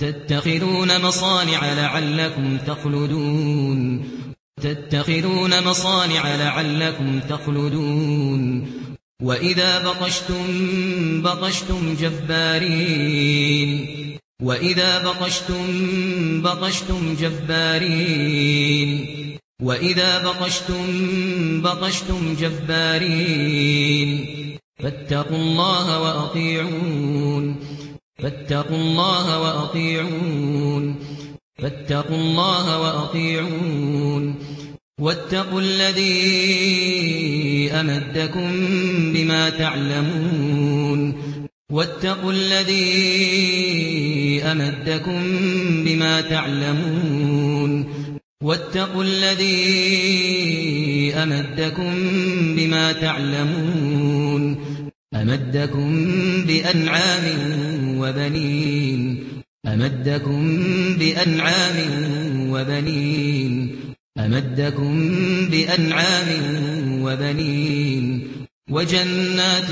تتخذون مصانع لعلكم تخلدون. تتخذون مصانع لعلكم تخلدون. وإذا بطشتم بطشتم جبارين. وإذا بطشتم بطشتم جبارين. وإذا بطشتم بطشتم جبارين. فاتقوا الله وأطيعون. فاتقوا الله وأطيعون. فاتقوا الله وأطيعون. واتقوا الذي أمدكم بما تعلمون. واتقوا الذي أمدكم بما تعلمون. واتقوا الذي أمدكم بما تعلمون. أمدكم بأنعام وبنين أمدكم بأنعام وبنين أمدكم بأنعام وبنين وجنات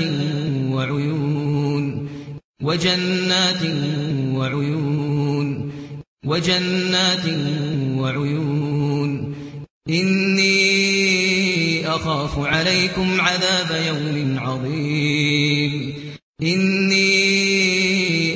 وعيون وجنات وعيون وجنات وعيون إني أخاف عليكم عذاب يوم عظيم إني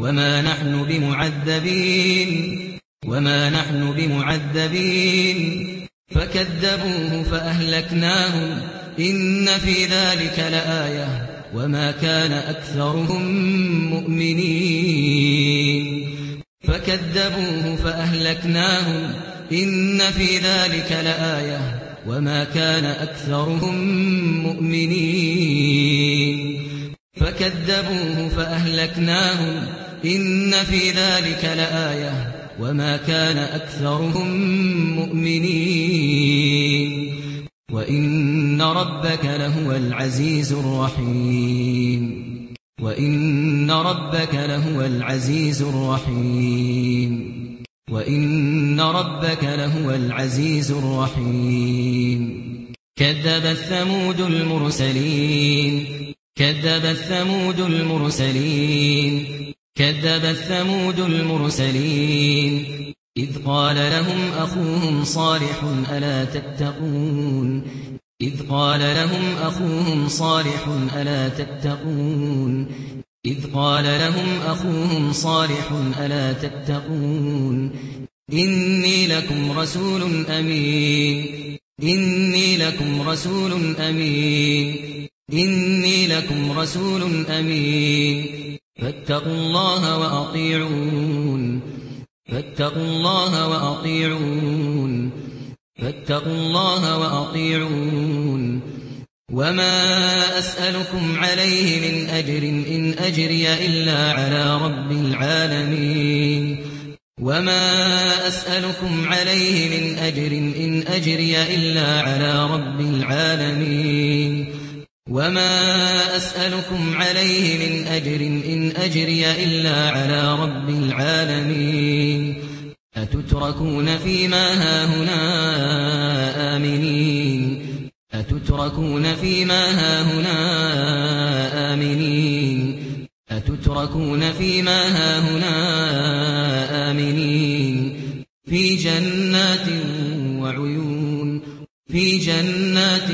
وما نحن بمعذبين وما نحن بمعذبين فكذبوه فاهلكناهم ان في ذلك لايه وما كان اكثرهم مؤمنين فكذبوه فاهلكناهم ان في ذلك لايه وما كان اكثرهم مؤمنين فكذبوه فاهلكناهم إن في ذلك لآية وما كان أكثرهم مؤمنين وإن ربك لهو العزيز الرحيم وإن ربك لهو العزيز الرحيم وإن ربك لهو العزيز الرحيم كذب الثمود المرسلين كذب الثمود المرسلين كذب ثمود المرسلين. إذ قال لهم أخوهم صالح ألا تتقون. إذ قال لهم أخوهم صالح ألا تتقون. إذ قال لهم أخوهم صالح ألا تتقون. إني لكم رسول أمين. إني لكم رسول أمين. إني لكم رسول أمين. فاتقوا الله وأطيعون. فاتقوا الله وأطيعون. فاتقوا الله وأطيعون. وما أسألكم عليه من أجر إن أجري إلا على رب العالمين. وما أسألكم عليه من أجر إن أجري إلا على رب العالمين. وما أسألكم عليه من أجر إن أجري إلا على رب العالمين أتتركون فيما هاهنا آمنين أتتركون فيما هاهنا آمنين أتتركون فيما هاهنا آمنين في جنات وعيون في جنات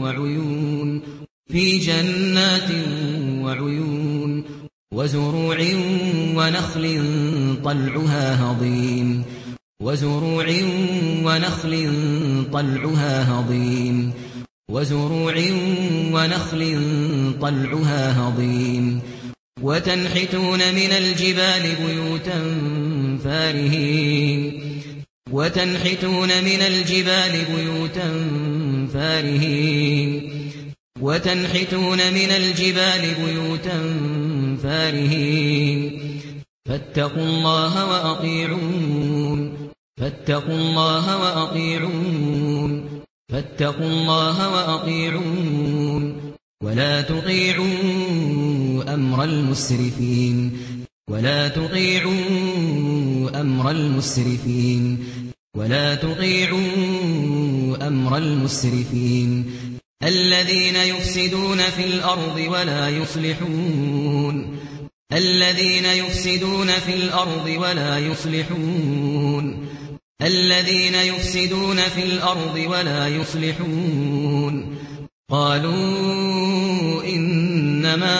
وعيون في جنات وعيون وزروع ونخل طلعها هضيم وزروع ونخل طلعها هضيم وزروع ونخل طلعها هضيم وتنحتون من الجبال بيوتا فارهين وتنحتون من الجبال بيوتا فارهين وتنحتون من الجبال بيوتا فارهين. فاتقوا الله وأطيعون. فاتقوا الله وأطيعون. فاتقوا الله وأطيعون. ولا تطيعوا أمر المسرفين. ولا تطيعوا أمر المسرفين. ولا تطيعوا أمر المسرفين. الذين يفسدون في الأرض ولا يصلحون. الذين يفسدون في الأرض ولا يصلحون. الذين يفسدون في الأرض ولا يصلحون. قالوا إنما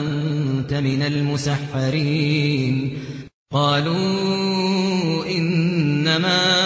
أنت من المسحرين. قالوا إنما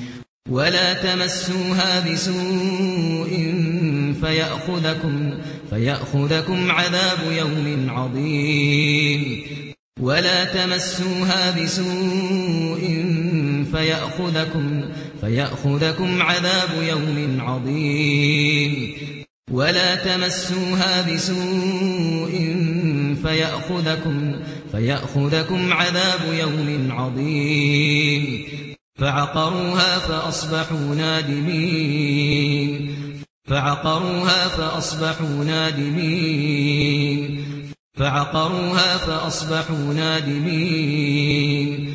ولا تمسوها بسوء فيأخذكم فيأخذكم عذاب يوم عظيم. ولا تمسوها بسوء فيأخذكم فيأخذكم عذاب يوم عظيم. ولا تمسوها بسوء فيأخذكم فيأخذكم عذاب يوم عظيم. فعقروها فأصبحوا نادمين. فعقروها فأصبحوا نادمين. فعقروها فأصبحوا نادمين.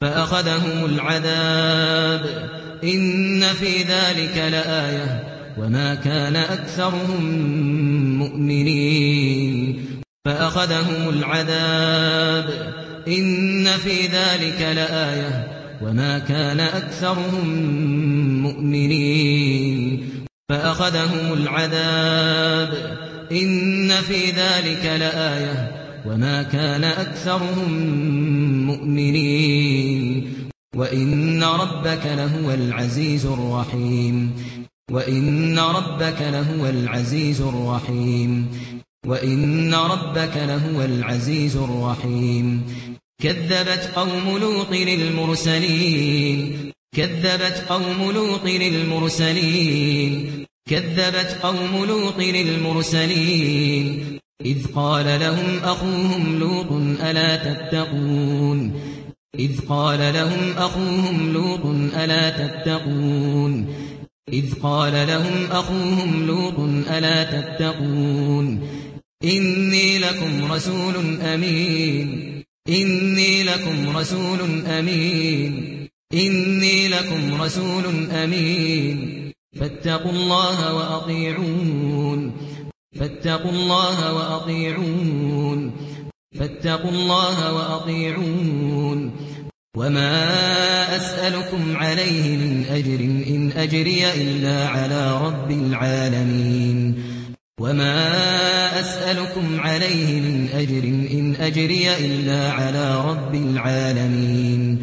فأخذهم العذاب. إن في ذلك لآية. وما كان أكثرهم مؤمنين. فأخذهم العذاب. إن في ذلك لآية. وما كان أكثرهم مؤمنين فأخذهم العذاب إن في ذلك لآية وما كان أكثرهم مؤمنين وإن ربك لهو العزيز الرحيم وإن ربك لهو العزيز الرحيم وإن ربك لهو العزيز الرحيم كذبت قوم لوط للمرسلين. كذبت قوم لوط للمرسلين. كذبت قوم لوط للمرسلين. إذ قال لهم أخوهم لوط ألا تتقون. إذ قال لهم أخوهم لوط ألا تتقون. إذ قال لهم أخوهم لوط ألا تتقون. إني لكم رسول أمين. إني لكم رسول أمين. إني لكم رسول أمين. فاتقوا الله وأطيعون. فاتقوا الله وأطيعون. فاتقوا الله وأطيعون. وما أسألكم عليه من أجر إن أجري إلا على رب العالمين. وما أسألكم عليه من أجر إن أجري إلا على رب العالمين.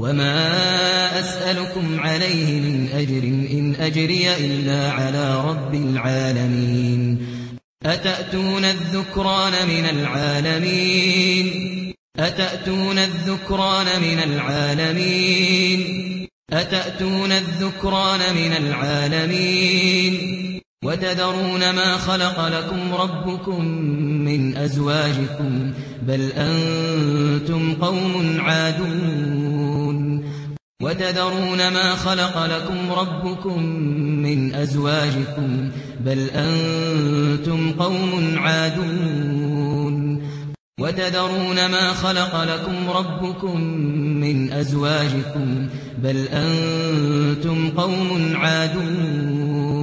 وما أسألكم عليه من أجر إن أجري إلا على رب العالمين. أتأتون الذكران من العالمين؟ أتأتون الذكران من العالمين؟ أتأتون الذكران من العالمين؟ وتذرون ما خلق لكم ربكم من أزواجكم بل أنتم قوم عادون وتذرون ما خلق لكم ربكم من أزواجكم بل أنتم قوم عادون وتذرون ما خلق لكم ربكم من أزواجكم بل أنتم قوم عادون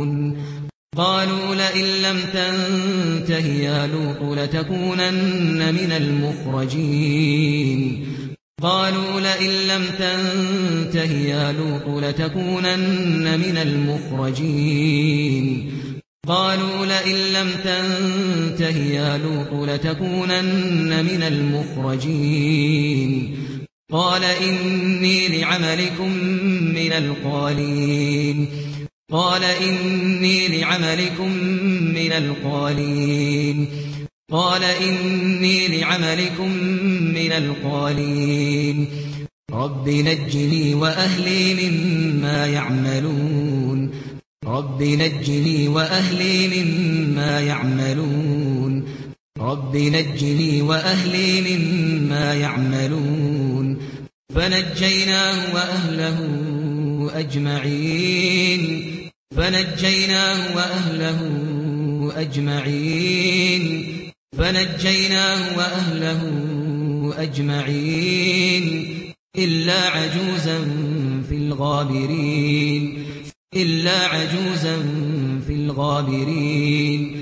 قالوا لئن لم تنته يا لوط لتكونن من المخرجين. قالوا لئن لم تنته يا لوط لتكونن من المخرجين. قالوا لئن لم تنته يا لوط لتكونن من المخرجين. قال إني لعملكم من القالين. قال إني لعملكم من القالين. قال إني لعملكم من القالين. رب نجني وأهلي مما يعملون. رب نجني وأهلي مما يعملون. رب نجني وأهلي مما يعملون. فنجيناه وأهله أجمعين. فنجيناه وأهله أجمعين. فنجيناه وأهله أجمعين. إلا عجوزا في الغابرين. إلا عجوزا في الغابرين.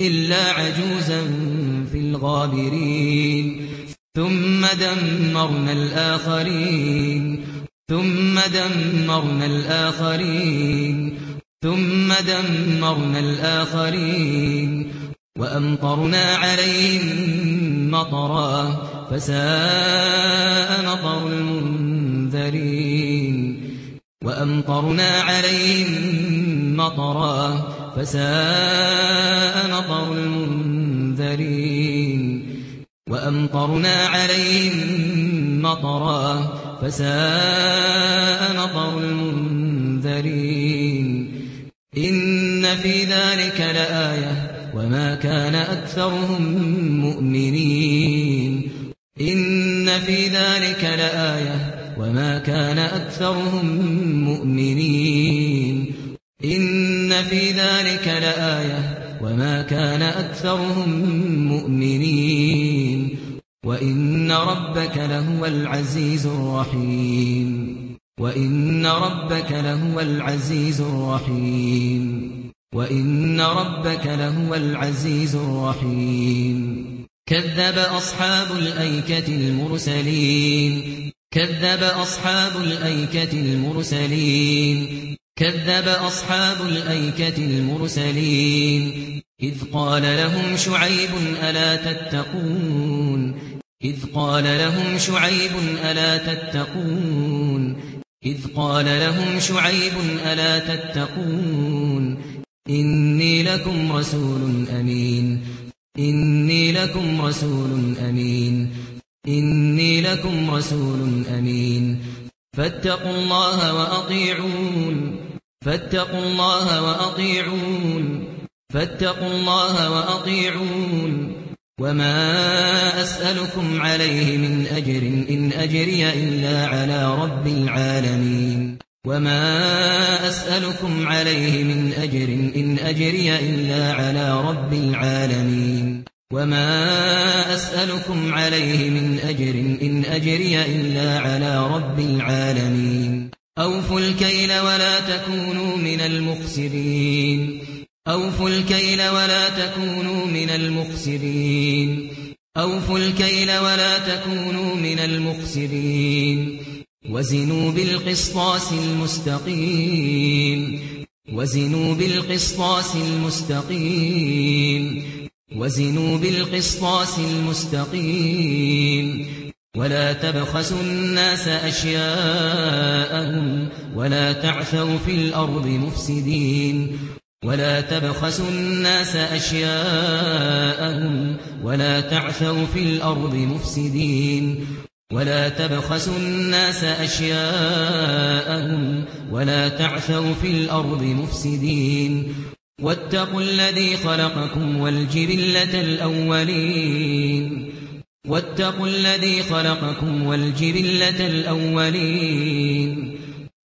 إلا عجوزا في الغابرين. ثم دمرنا الآخرين. ثم دمرنا الآخرين. ثم دمرنا الآخرين. وأمطرنا عليهم مطرا. فساء مطر المنذرين. وأمطرنا عليهم مطرا. فساء مطر المنذرين. وأمطرنا عليهم مطرا. فساء مطر المنذرين. إن في ذلك لآية وما كان أكثرهم مؤمنين. إن في ذلك لآية وما كان أكثرهم مؤمنين. إن في ذلك لآية وما كان أكثرهم مؤمنين. وَإِنَّ رَبَّكَ لَهُوَ الْعَزِيزُ الرَّحِيمُ وَإِنَّ رَبَّكَ لَهُوَ الْعَزِيزُ الرَّحِيمُ وَإِنَّ رَبَّكَ لَهُوَ الْعَزِيزُ الرَّحِيمُ كَذَّبَ أَصْحَابُ الْأَيْكَةِ الْمُرْسَلِينَ كَذَّبَ أَصْحَابُ الْأَيْكَةِ الْمُرْسَلِينَ كَذَّبَ أَصْحَابُ الْأَيْكَةِ الْمُرْسَلِينَ إِذْ قَالَ لَهُمْ شُعَيْبٌ أَلَا تَتَّقُونَ إذ قال لهم شعيب ألا تتقون إذ قال لهم شعيب ألا تتقون إني لكم رسول أمين إني لكم رسول أمين إني لكم رسول أمين فاتقوا الله وأطيعون فاتقوا الله وأطيعون فاتقوا الله وأطيعون وما أسألكم عليه من أجر إن أجري إلا على رب العالمين وما أسألكم عليه من أجر إن أجري إلا على رب العالمين وما أسألكم عليه من أجر إن أجري إلا على رب العالمين أوفوا الكيل ولا تكونوا من المخسرين أوفوا الكيل ولا تكونوا من المخسرين. أوفوا الكيل ولا تكونوا من المخسرين. وزنوا بالقسطاس المستقيم. وزنوا بالقسطاس المستقيم. وزنوا بالقسطاس المستقيم. ولا تبخسوا الناس أشياءهم. ولا تعثوا في الأرض مفسدين. ولا تبخسوا الناس أشياءهم ولا تعثوا في الأرض مفسدين ولا تبخسوا الناس أشياءهم ولا تعثوا في الأرض مفسدين واتقوا الذي خلقكم والجبلة الأولين واتقوا الذي خلقكم والجبلة الأولين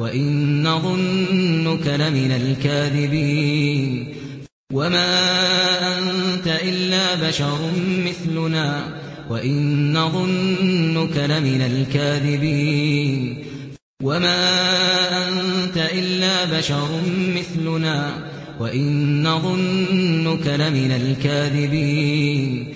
وإن ظنك لمن الكاذبين وما أنت إلا بشر مثلنا وإن ظنك لمن الكاذبين وما أنت إلا بشر مثلنا وإن ظنك لمن الكاذبين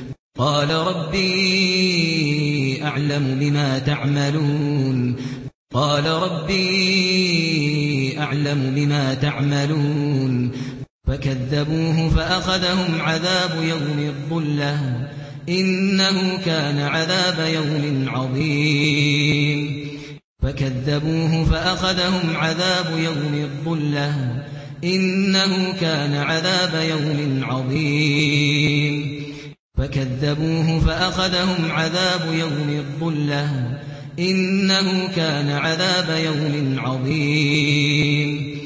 قال ربي أعلم بما تعملون. قال ربي أعلم بما تعملون. فكذبوه فأخذهم عذاب يوم الظلة. إنه كان عذاب يوم عظيم. فكذبوه فأخذهم عذاب يوم الظلة. إنه كان عذاب يوم عظيم. فكذبوه فأخذهم عذاب يوم الظلة إنه كان عذاب يوم عظيم.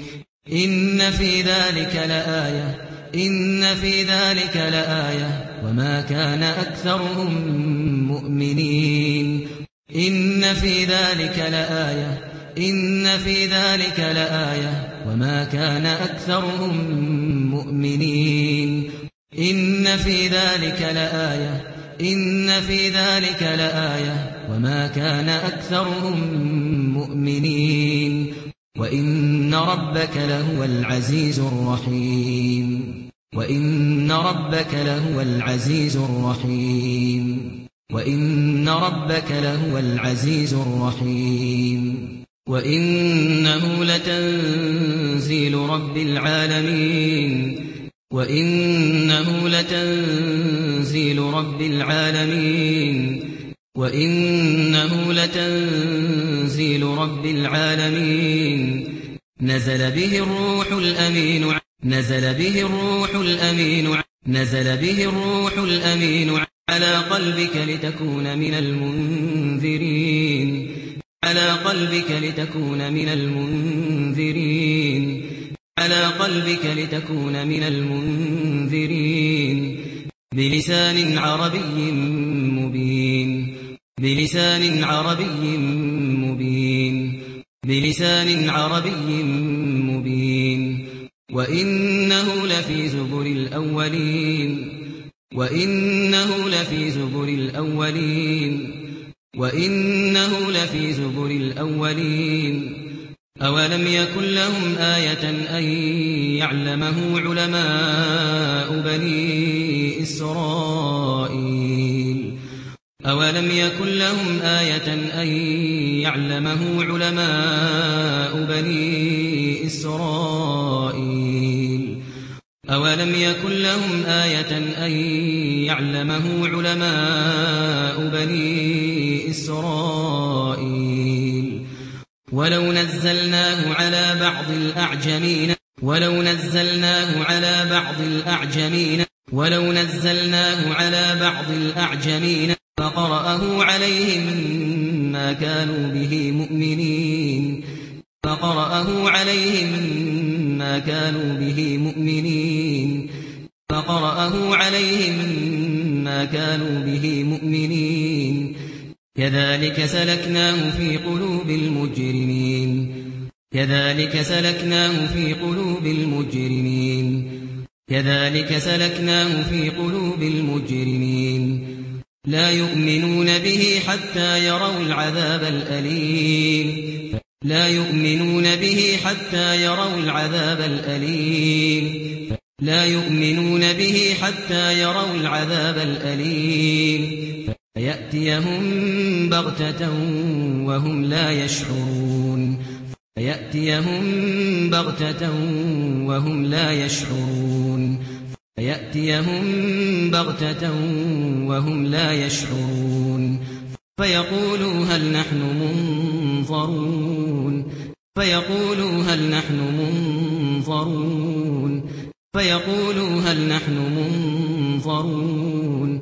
إن في ذلك لآية. إن في ذلك لآية. وما كان أكثرهم مؤمنين. إن في ذلك لآية. إن في ذلك لآية. وما كان أكثرهم مؤمنين. ان في ذلك لآية ان في ذلك لآية وما كان اكثرهم مؤمنين وان ربك لهو العزيز الرحيم وان ربك لهو العزيز الرحيم وان ربك لهو العزيز الرحيم وانه لتنزيل رب العالمين وَإِنَّهُ لَتَنزِيلُ رَبِّ الْعَالَمِينَ وَإِنَّهُ لَتَنزِيلُ رَبِّ الْعَالَمِينَ نَزَلَ بِهِ الرُّوحُ الْأَمِينُ نَزَلَ بِهِ الرُّوحُ الْأَمِينُ نَزَلَ بِهِ الرُّوحُ الْأَمِينُ عَلَى قَلْبِكَ لِتَكُونَ مِنَ الْمُنذِرِينَ عَلَى قَلْبِكَ لِتَكُونَ مِنَ الْمُنذِرِينَ على قلبك لتكون من المنذرين. بلسان عربي مبين. بلسان عربي مبين. بلسان عربي مبين. وإنه لفي زبر الأولين. وإنه لفي زبر الأولين. وإنه لفي زبر الأولين. أولم يكن لهم آية أن يعلمه علماء بني إسرائيل أولم يكن لهم آية أن يعلمه علماء بني إسرائيل أولم يكن لهم آية أن يعلمه علماء بني إسرائيل ولو نزلناه على بعض الأعجمين ولو نزلناه على بعض الأعجمين ولو نزلناه على بعض الأعجمين فقرأه عليهم ما كانوا به مؤمنين. فقرأه عليهم ما كانوا به مؤمنين. فقرأه عليهم ما كانوا به مؤمنين. كذلك سلكناه في قلوب المجرمين. كذلك سلكناه في قلوب المجرمين. كذلك سلكناه في قلوب المجرمين. لا يؤمنون به حتى يروا العذاب الأليم. لا يؤمنون به حتى يروا العذاب الأليم. لا يؤمنون به حتى يروا العذاب الأليم. فيأتيهم بغتة وهم لا يشعرون فيأتيهم بغتة وهم لا يشعرون فيأتيهم بغتة وهم لا يشعرون فيقولوا هل نحن منظرون فيقولوا هل نحن منظرون فيقولوا هل نحن منظرون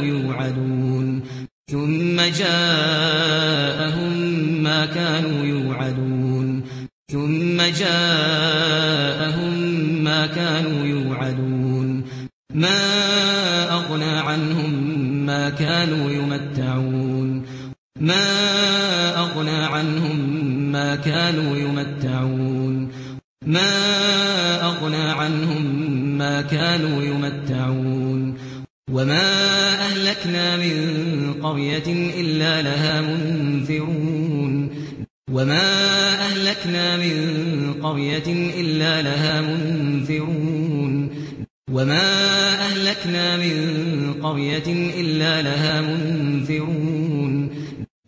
جاءهم ما كانوا يوعدون. ثم جاءهم ما كانوا يوعدون. ما أغنى عنهم ما كانوا يمتعون. ما أغنى عنهم ما كانوا يمتعون. ما أغنى عنهم ما كانوا يمتعون. وما أهلكنا من قرية إلا لها منذرون وما أهلكنا من قرية إلا لها منذرون وما أهلكنا من قرية إلا لها منذرون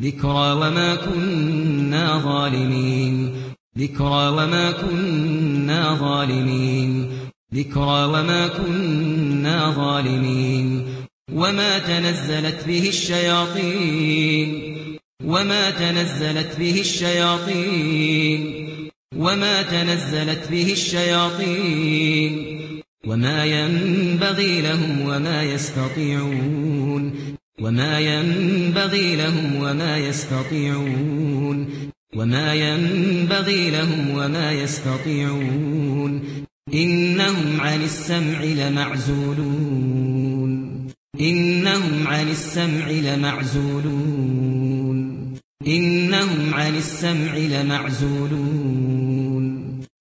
ذكرى وما كنا ظالمين ذكرى وما كنا ظالمين ذكرى وما كنا ظالمين وما تنزلت به الشياطين وما تنزلت به الشياطين وما تنزلت به الشياطين وما ينبغي لهم وما يستطيعون وما ينبغي لهم وما يستطيعون وما ينبغي لهم وما يستطيعون انهم عن السمع لمعزولون إنهم عن السمع لمعزولون. إنهم عن السمع لمعزولون.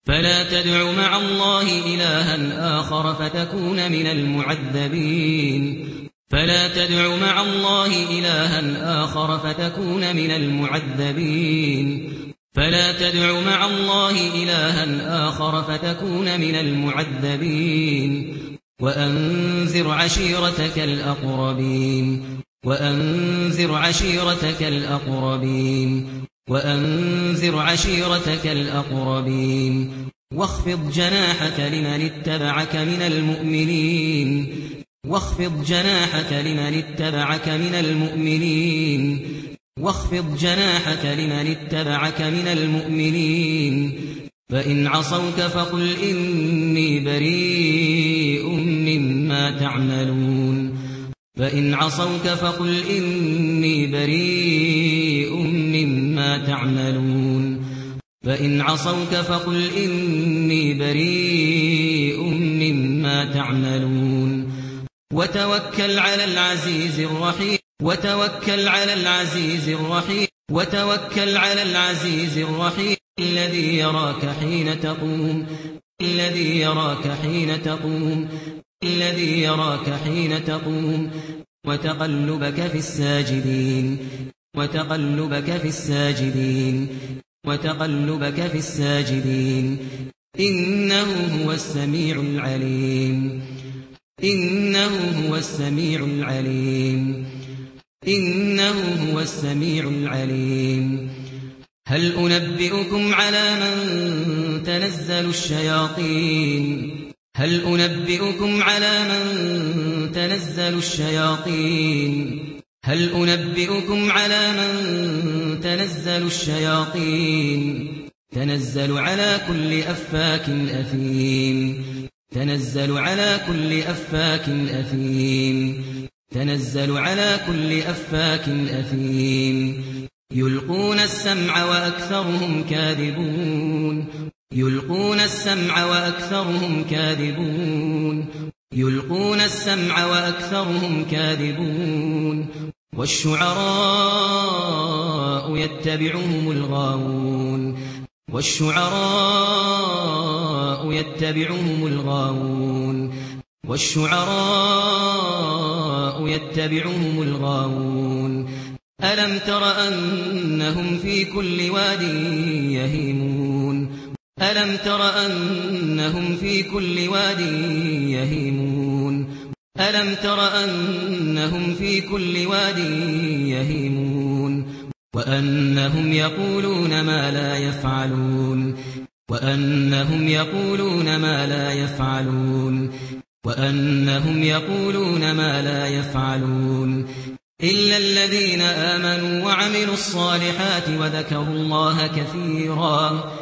فلا تدع مع الله إلها آخر فتكون من المعذبين. فلا تدع مع الله إلها آخر فتكون من المعذبين. فلا تدع مع الله إلها آخر فتكون من المعذبين. وأنذر عشيرتك الأقربين وأنذر عشيرتك الأقربين وأنذر عشيرتك الأقربين واخفض جناحك لمن اتبعك من المؤمنين واخفض جناحك لمن اتبعك من المؤمنين واخفض جناحك لمن اتبعك من المؤمنين فإن عصوك فقل إني بريء تعملون. فإن عصوك فقل إني بريء مما تعملون. فإن عصوك فقل إني بريء مما تعملون. وتوكل على العزيز الرحيم. وتوكل على العزيز الرحيم. وتوكل على العزيز الرحيم. الذي يراك حين تقوم. الذي يراك حين تقوم. الذي يراك حين تقوم وتقلبك في الساجدين وتقلبك في الساجدين وتقلبك في الساجدين. إنه هو السميع العليم. إنه هو السميع العليم. إنه هو السميع العليم. هل أنبئكم على من تنزل الشياطين؟ هل أنبئكم على من تنزل الشياطين؟ هل أنبئكم على من تنزل الشياطين؟ تنزل على كل أفاك أثيم. تنزل على كل أفاك أثيم. تنزل على كل أفاك أثيم. يلقون السمع وأكثرهم كاذبون. يلقون السمع وأكثرهم كاذبون. يلقون السمع وأكثرهم كاذبون. والشعراء يتبعهم الغاوون. والشعراء يتبعهم الغاوون. والشعراء يتبعهم الغاوون. ألم تر أنهم في كل واد يهيمون؟ ألم تر أنهم في كل واد يهيمون؟ ألم تر أنهم في كل واد يهيمون؟ وأنهم يقولون ما لا يفعلون؟ وأنهم يقولون ما لا يفعلون؟ وأنهم يقولون ما لا يفعلون؟ إلا الذين آمنوا وعملوا الصالحات وذكروا الله كثيراً.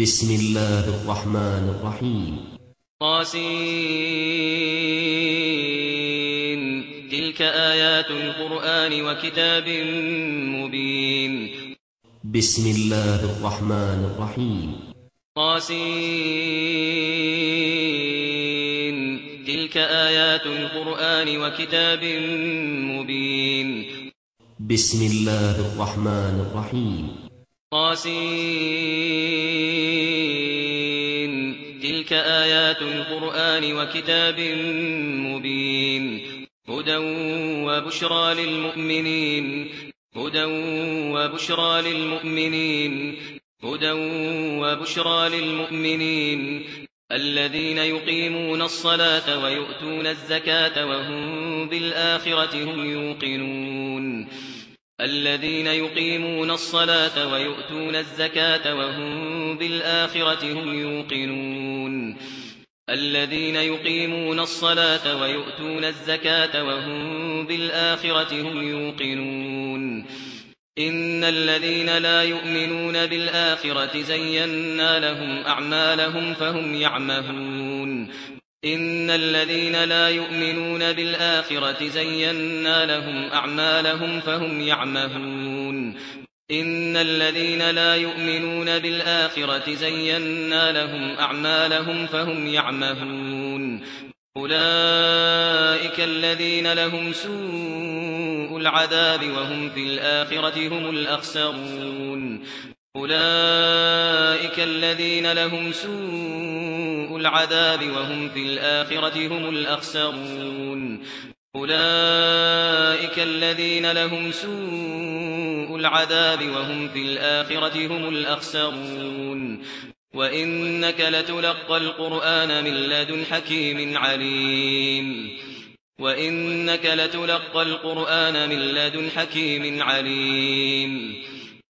بسم الله الرحمن الرحيم قاسين تلك آيات القرآن وكتاب مبين بسم الله الرحمن الرحيم قاسين تلك آيات القرآن وكتاب مبين بسم الله الرحمن الرحيم قاسين آيات القرآن وكتاب مبين هدى وبشرى للمؤمنين هدى وبشرى للمؤمنين هدى وبشرى للمؤمنين الذين يقيمون الصلاة ويؤتون الزكاة وهم بالآخرة هم يوقنون الذين يقيمون الصلاة ويؤتون الزكاة وهم بالآخرة هم يوقنون. الذين يقيمون الصلاة ويؤتون الزكاة وهم بالآخرة هم يوقنون. إن الذين لا يؤمنون بالآخرة زينا لهم أعمالهم فهم يعمهون. ان الذين لا يؤمنون بالاخره زينا لهم اعمالهم فهم يعمهون. ان الذين لا يؤمنون بالاخره زينا لهم اعمالهم فهم يعمهون. اولئك الذين لهم سوء العذاب وهم في الاخره هم الاخسرون. أولئك الذين لهم سوء العذاب وهم في الآخرة هم الأخسرون. أولئك الذين لهم سوء العذاب وهم في الآخرة هم الأخسرون. وإنك لتلقى القرآن من لدن حكيم عليم. وإنك لتلقى القرآن من لدن حكيم عليم.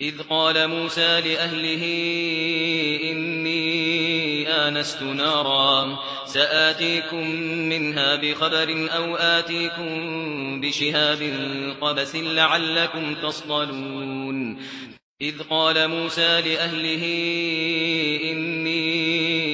إذ قال موسى لأهله إني آنست نارا سآتيكم منها بخبر أو آتيكم بشهاب قبس لعلكم تصطلون. إذ قال موسى لأهله إني آنست نارا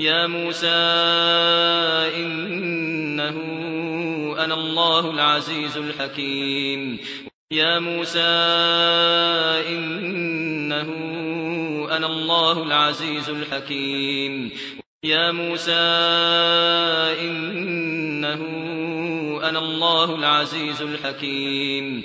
يا موسى إنه أنا الله العزيز الحكيم. يا موسى إنه أنا الله العزيز الحكيم. يا موسى إنه أنا الله العزيز الحكيم.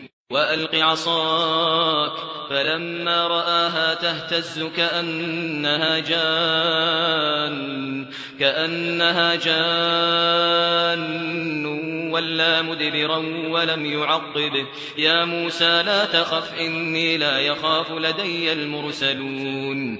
وألق عصاك فلما رآها تهتز كأنها جان كأنها جان. ولا مدبرا ولم يعقب. يا موسى لا تخف إني لا يخاف لدي المرسلون.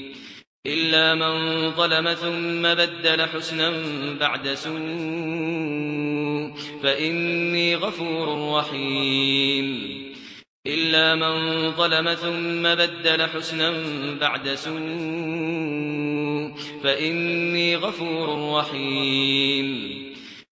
إلا من ظلم ثم بدل حسنا بعد سوء فإني غفور رحيم إلا من ظلم ثم بدل حسنا بعد سوء فإني غفور رحيم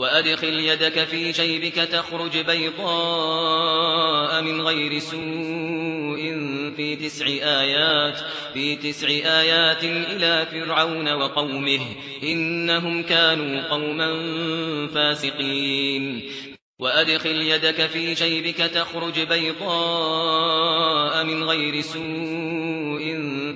وأدخل يدك في جيبك تخرج بيضاء من غير سوء في تسع آيات في تسع آيات إلى فرعون وقومه إنهم كانوا قوما فاسقين. وأدخل يدك في جيبك تخرج بيضاء من غير سوء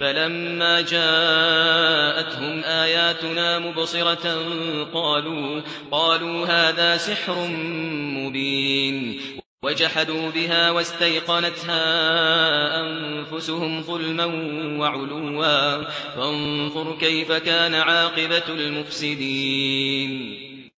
فلما جاءتهم آياتنا مبصرة قالوا قالوا هذا سحر مبين. وجحدوا بها واستيقنتها أنفسهم ظلما وعلوا. فانظر كيف كان عاقبة المفسدين.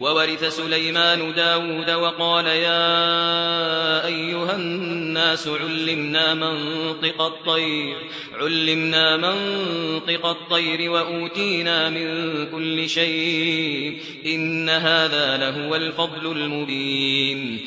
وورث سليمان دَاوُودَ وقال يا أيها الناس علمنا منطق الطير علمنا منطق الطير وأوتينا من كل شيء إن هذا لهو الفضل المبين.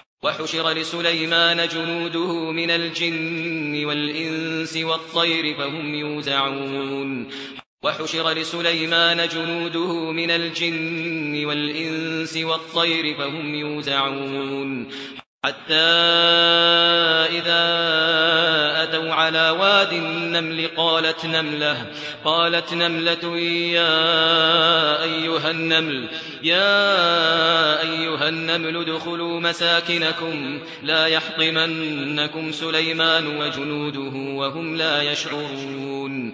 وحشر لسليمان جنوده من الجن والإنس والطير فهم يوزعون. وحشر لسليمان جنوده من الجن والإنس والطير فهم يوزعون. حتى إذا أتوا على واد النمل قالت نملة قالت نملة يا أيها النمل يا أيها النمل دخلوا مساكنكم لا يحطمنكم سليمان وجنوده وهم لا يشعرون.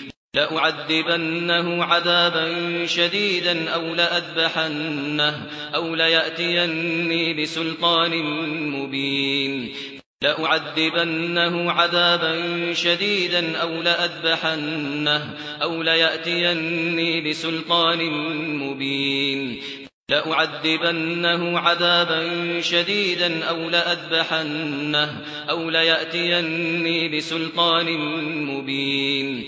لا اعذبنه عذابا شديدا أو لا اذبحنه أو لا ياتيني بسلطان مبين. لا اعذبنه عذابا شديدا أو لا اذبحنه أو لا ياتيني بسلطان مبين. لا اعذبنه عذابا شديدا أو لا اذبحنه أو لا ياتيني بسلطان مبين.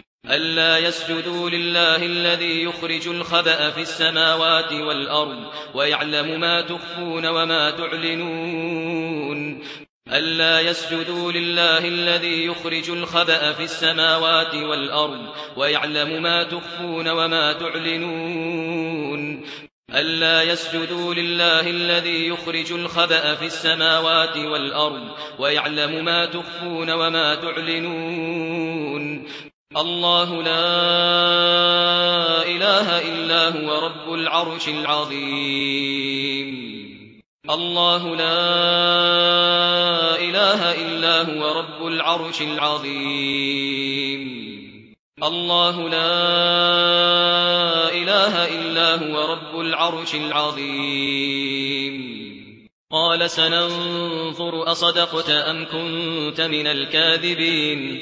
ألا يسجدوا لله الذي يخرج الخبأ في السماوات والأرض ويعلم ما تخفون وما تعلنون ألا يسجدوا لله الذي يخرج الخبأ في السماوات والأرض ويعلم ما تخفون وما تعلنون ألا يسجدوا لله الذي يخرج الخبأ في السماوات والأرض ويعلم ما تخفون وما تعلنون الله لا اله الا هو رب العرش العظيم الله لا اله الا هو رب العرش العظيم الله لا اله الا هو رب العرش العظيم قال سننظر اصدقت ام كنت من الكاذبين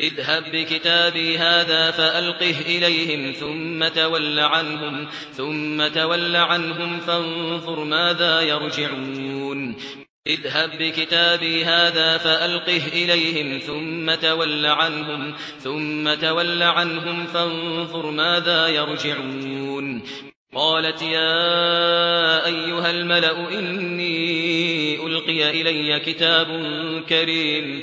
اذهب بكتابي هذا فألقه إليهم ثم تول عنهم ثم تول عنهم فانظر ماذا يرجعون. اذهب بكتابي هذا فألقه إليهم ثم تول عنهم ثم تول عنهم فانظر ماذا يرجعون. قالت يا أيها الملأ إني ألقي إلي كتاب كريم.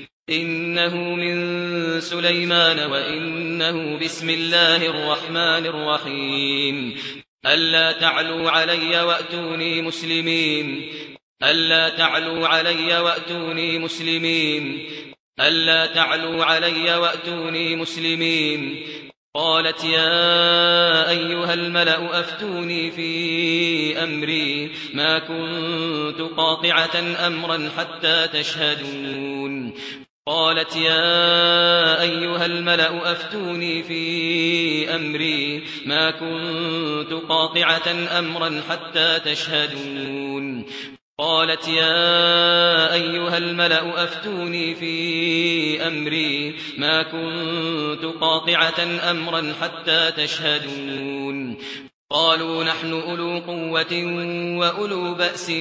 إنه من سليمان وإنه بسم الله الرحمن الرحيم. ألا تعلوا علي وأتوني مسلمين. ألا تعلوا علي وأتوني مسلمين. ألا تعلوا علي وأتوني مسلمين. قالت يا أيها الملأ أفتوني في أمري. ما كنت قاطعة أمرا حتى تشهدون. قالت يا أيها الملأ أفتوني في أمري. ما كنت قاطعة أمرا حتى تشهدون. قالت يا أيها الملأ أفتوني في أمري. ما كنت قاطعة أمرا حتى تشهدون. قالوا نحن أولو قوة والو بأس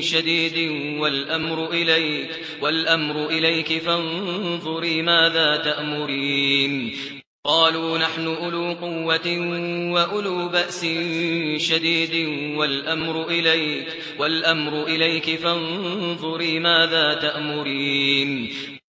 شديد والأمر إليك, والأمر إليك فانظري ماذا تأمرين. قالوا نحن أولو قوة والو بأس شديد والأمر إليك, والأمر إليك فانظري ماذا تأمرين.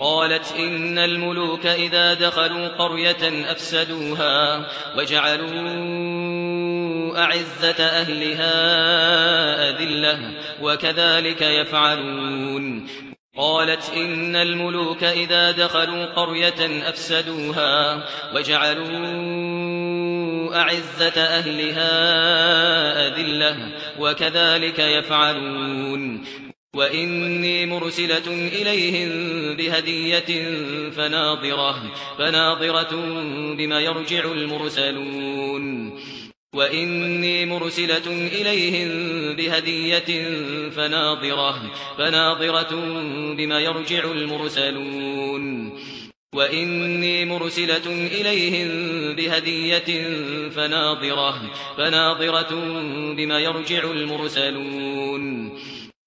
قالت إن الملوك إذا دخلوا قرية أفسدوها وجعلوا أعزة أهلها أذلة وكذلك يفعلون. قالت إن الملوك إذا دخلوا قرية أفسدوها وجعلوا أعزة أهلها أذلة وكذلك يفعلون. وإني مرسلة إليهم بهدية فناظرة, فناظرة بما يرجع المرسلون. وإني مرسلة إليهم بهدية فناظرة, فناظرة بما يرجع المرسلون. وإني مرسلة إليهم بهدية فناظرة, فناظرة بما يرجع المرسلون.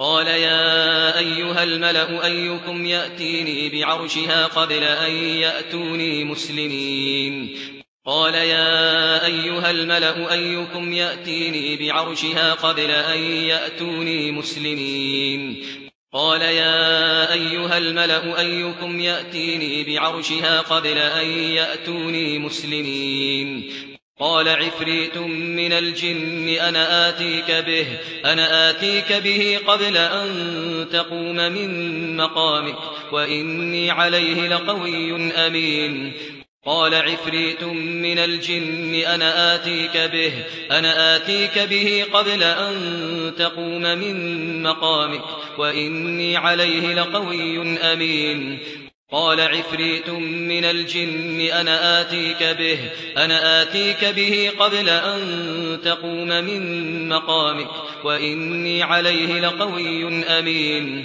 قال يا أيها الملأ أيكم يأتيني بعرشها قبل أن يأتوني مسلمين قال يا أيها الملأ أيكم يأتيني بعرشها قبل أن يأتوني مسلمين قال يا أيها الملأ أيكم يأتيني بعرشها قبل أن يأتوني مسلمين قال عفريت من الجن أنا آتيك به أنا آتيك به قبل أن تقوم من مقامك وإني عليه لقوي أمين. قال عفريت من الجن أنا آتيك به أنا آتيك به قبل أن تقوم من مقامك وإني عليه لقوي أمين. قال عفريت من الجن أنا آتيك به أنا آتيك به قبل أن تقوم من مقامك وإني عليه لقوي أمين.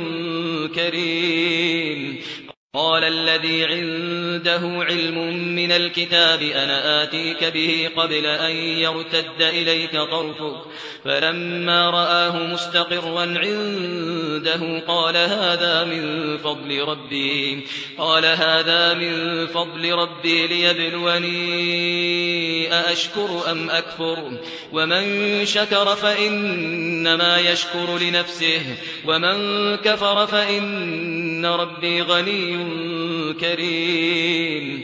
كريم. قال الذي عنده علم من الكتاب أنا آتيك به قبل أن يرتد إليك طرفك فلما رآه مستقرا عنده قال هذا من فضل ربي قال هذا من فضل ربي ليبلوني أأشكر أم أكفر ومن شكر فإنما يشكر لنفسه ومن كفر فإن ربي غني كريم.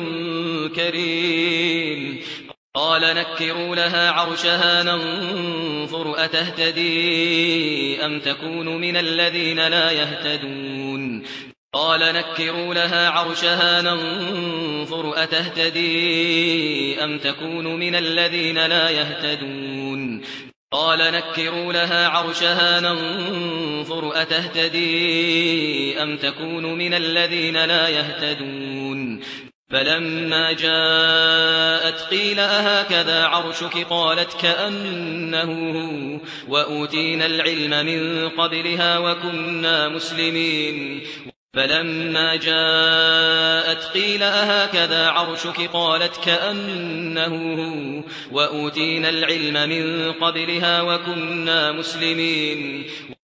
كريم. قال نكروا لها عرشها ننظر أتهتدي أم تكون من الذين لا يهتدون. قال نكروا لها عرشها ننظر أتهتدي أم تكون من الذين لا يهتدون. قال نكروا لها عرشها ننظر أتهتدي أم تكون من الذين لا يهتدون. فلما جاءت قيل أهكذا عرشك؟ قالت كأنه وأوتينا العلم من قبلها وكنا مسلمين. فلما جاءت قيل أهكذا عرشك؟ قالت كأنه وأوتينا العلم من قبلها وكنا مسلمين.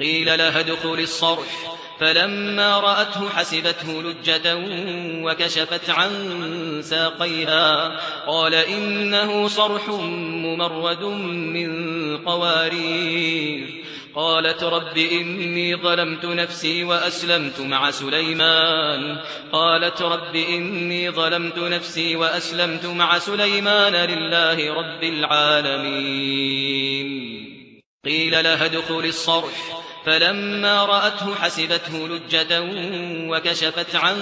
قيل لها دخل الصرح. فلما رأته حسبته لجة وكشفت عن ساقيها. قال إنه صرح ممرد من قوارير. قالت رب إني ظلمت نفسي وأسلمت مع سليمان. قالت رب إني ظلمت نفسي وأسلمت مع سليمان. لله رب العالمين. قيل لها دخل الصرح. فلما رأته حسبته لجة وكشفت عن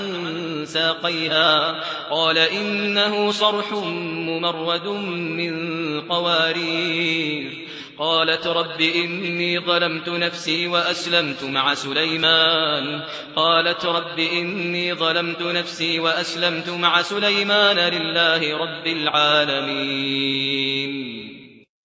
ساقيها. قال إنه صرح ممرد من قوارير. قالت رب إني ظلمت نفسي وأسلمت مع سليمان. قالت رب إني ظلمت نفسي وأسلمت مع سليمان لله رب العالمين.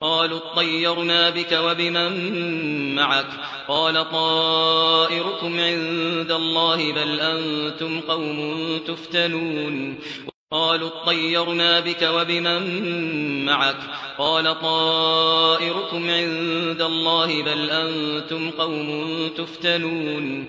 قالوا اطيرنا بك وبمن معك قال طائركم عند الله بل أنتم قوم تفتنون قالوا اطيرنا بك وبمن معك قال طائركم عند الله بل أنتم قوم تفتنون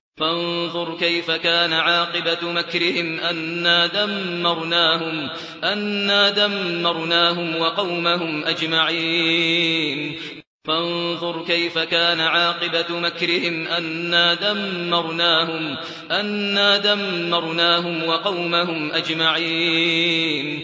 فانظر كيف كان عاقبة مكرهم أنا دمرناهم, أنا دمرناهم وقومهم أجمعين. فانظر كيف كان عاقبة مكرهم أنا دمرناهم, أنا دمرناهم وقومهم أجمعين.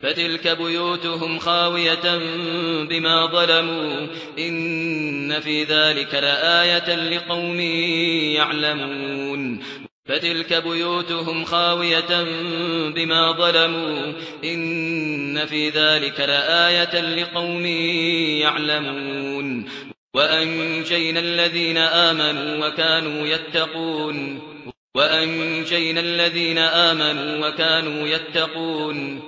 فتلك بيوتهم خاوية بما ظلموا إن في ذلك لآية لقوم يعلمون. فتلك بيوتهم خاوية بما ظلموا إن في ذلك لآية لقوم يعلمون. وأنجينا الذين آمنوا وكانوا يتقون. وأنجينا الذين آمنوا وكانوا يتقون.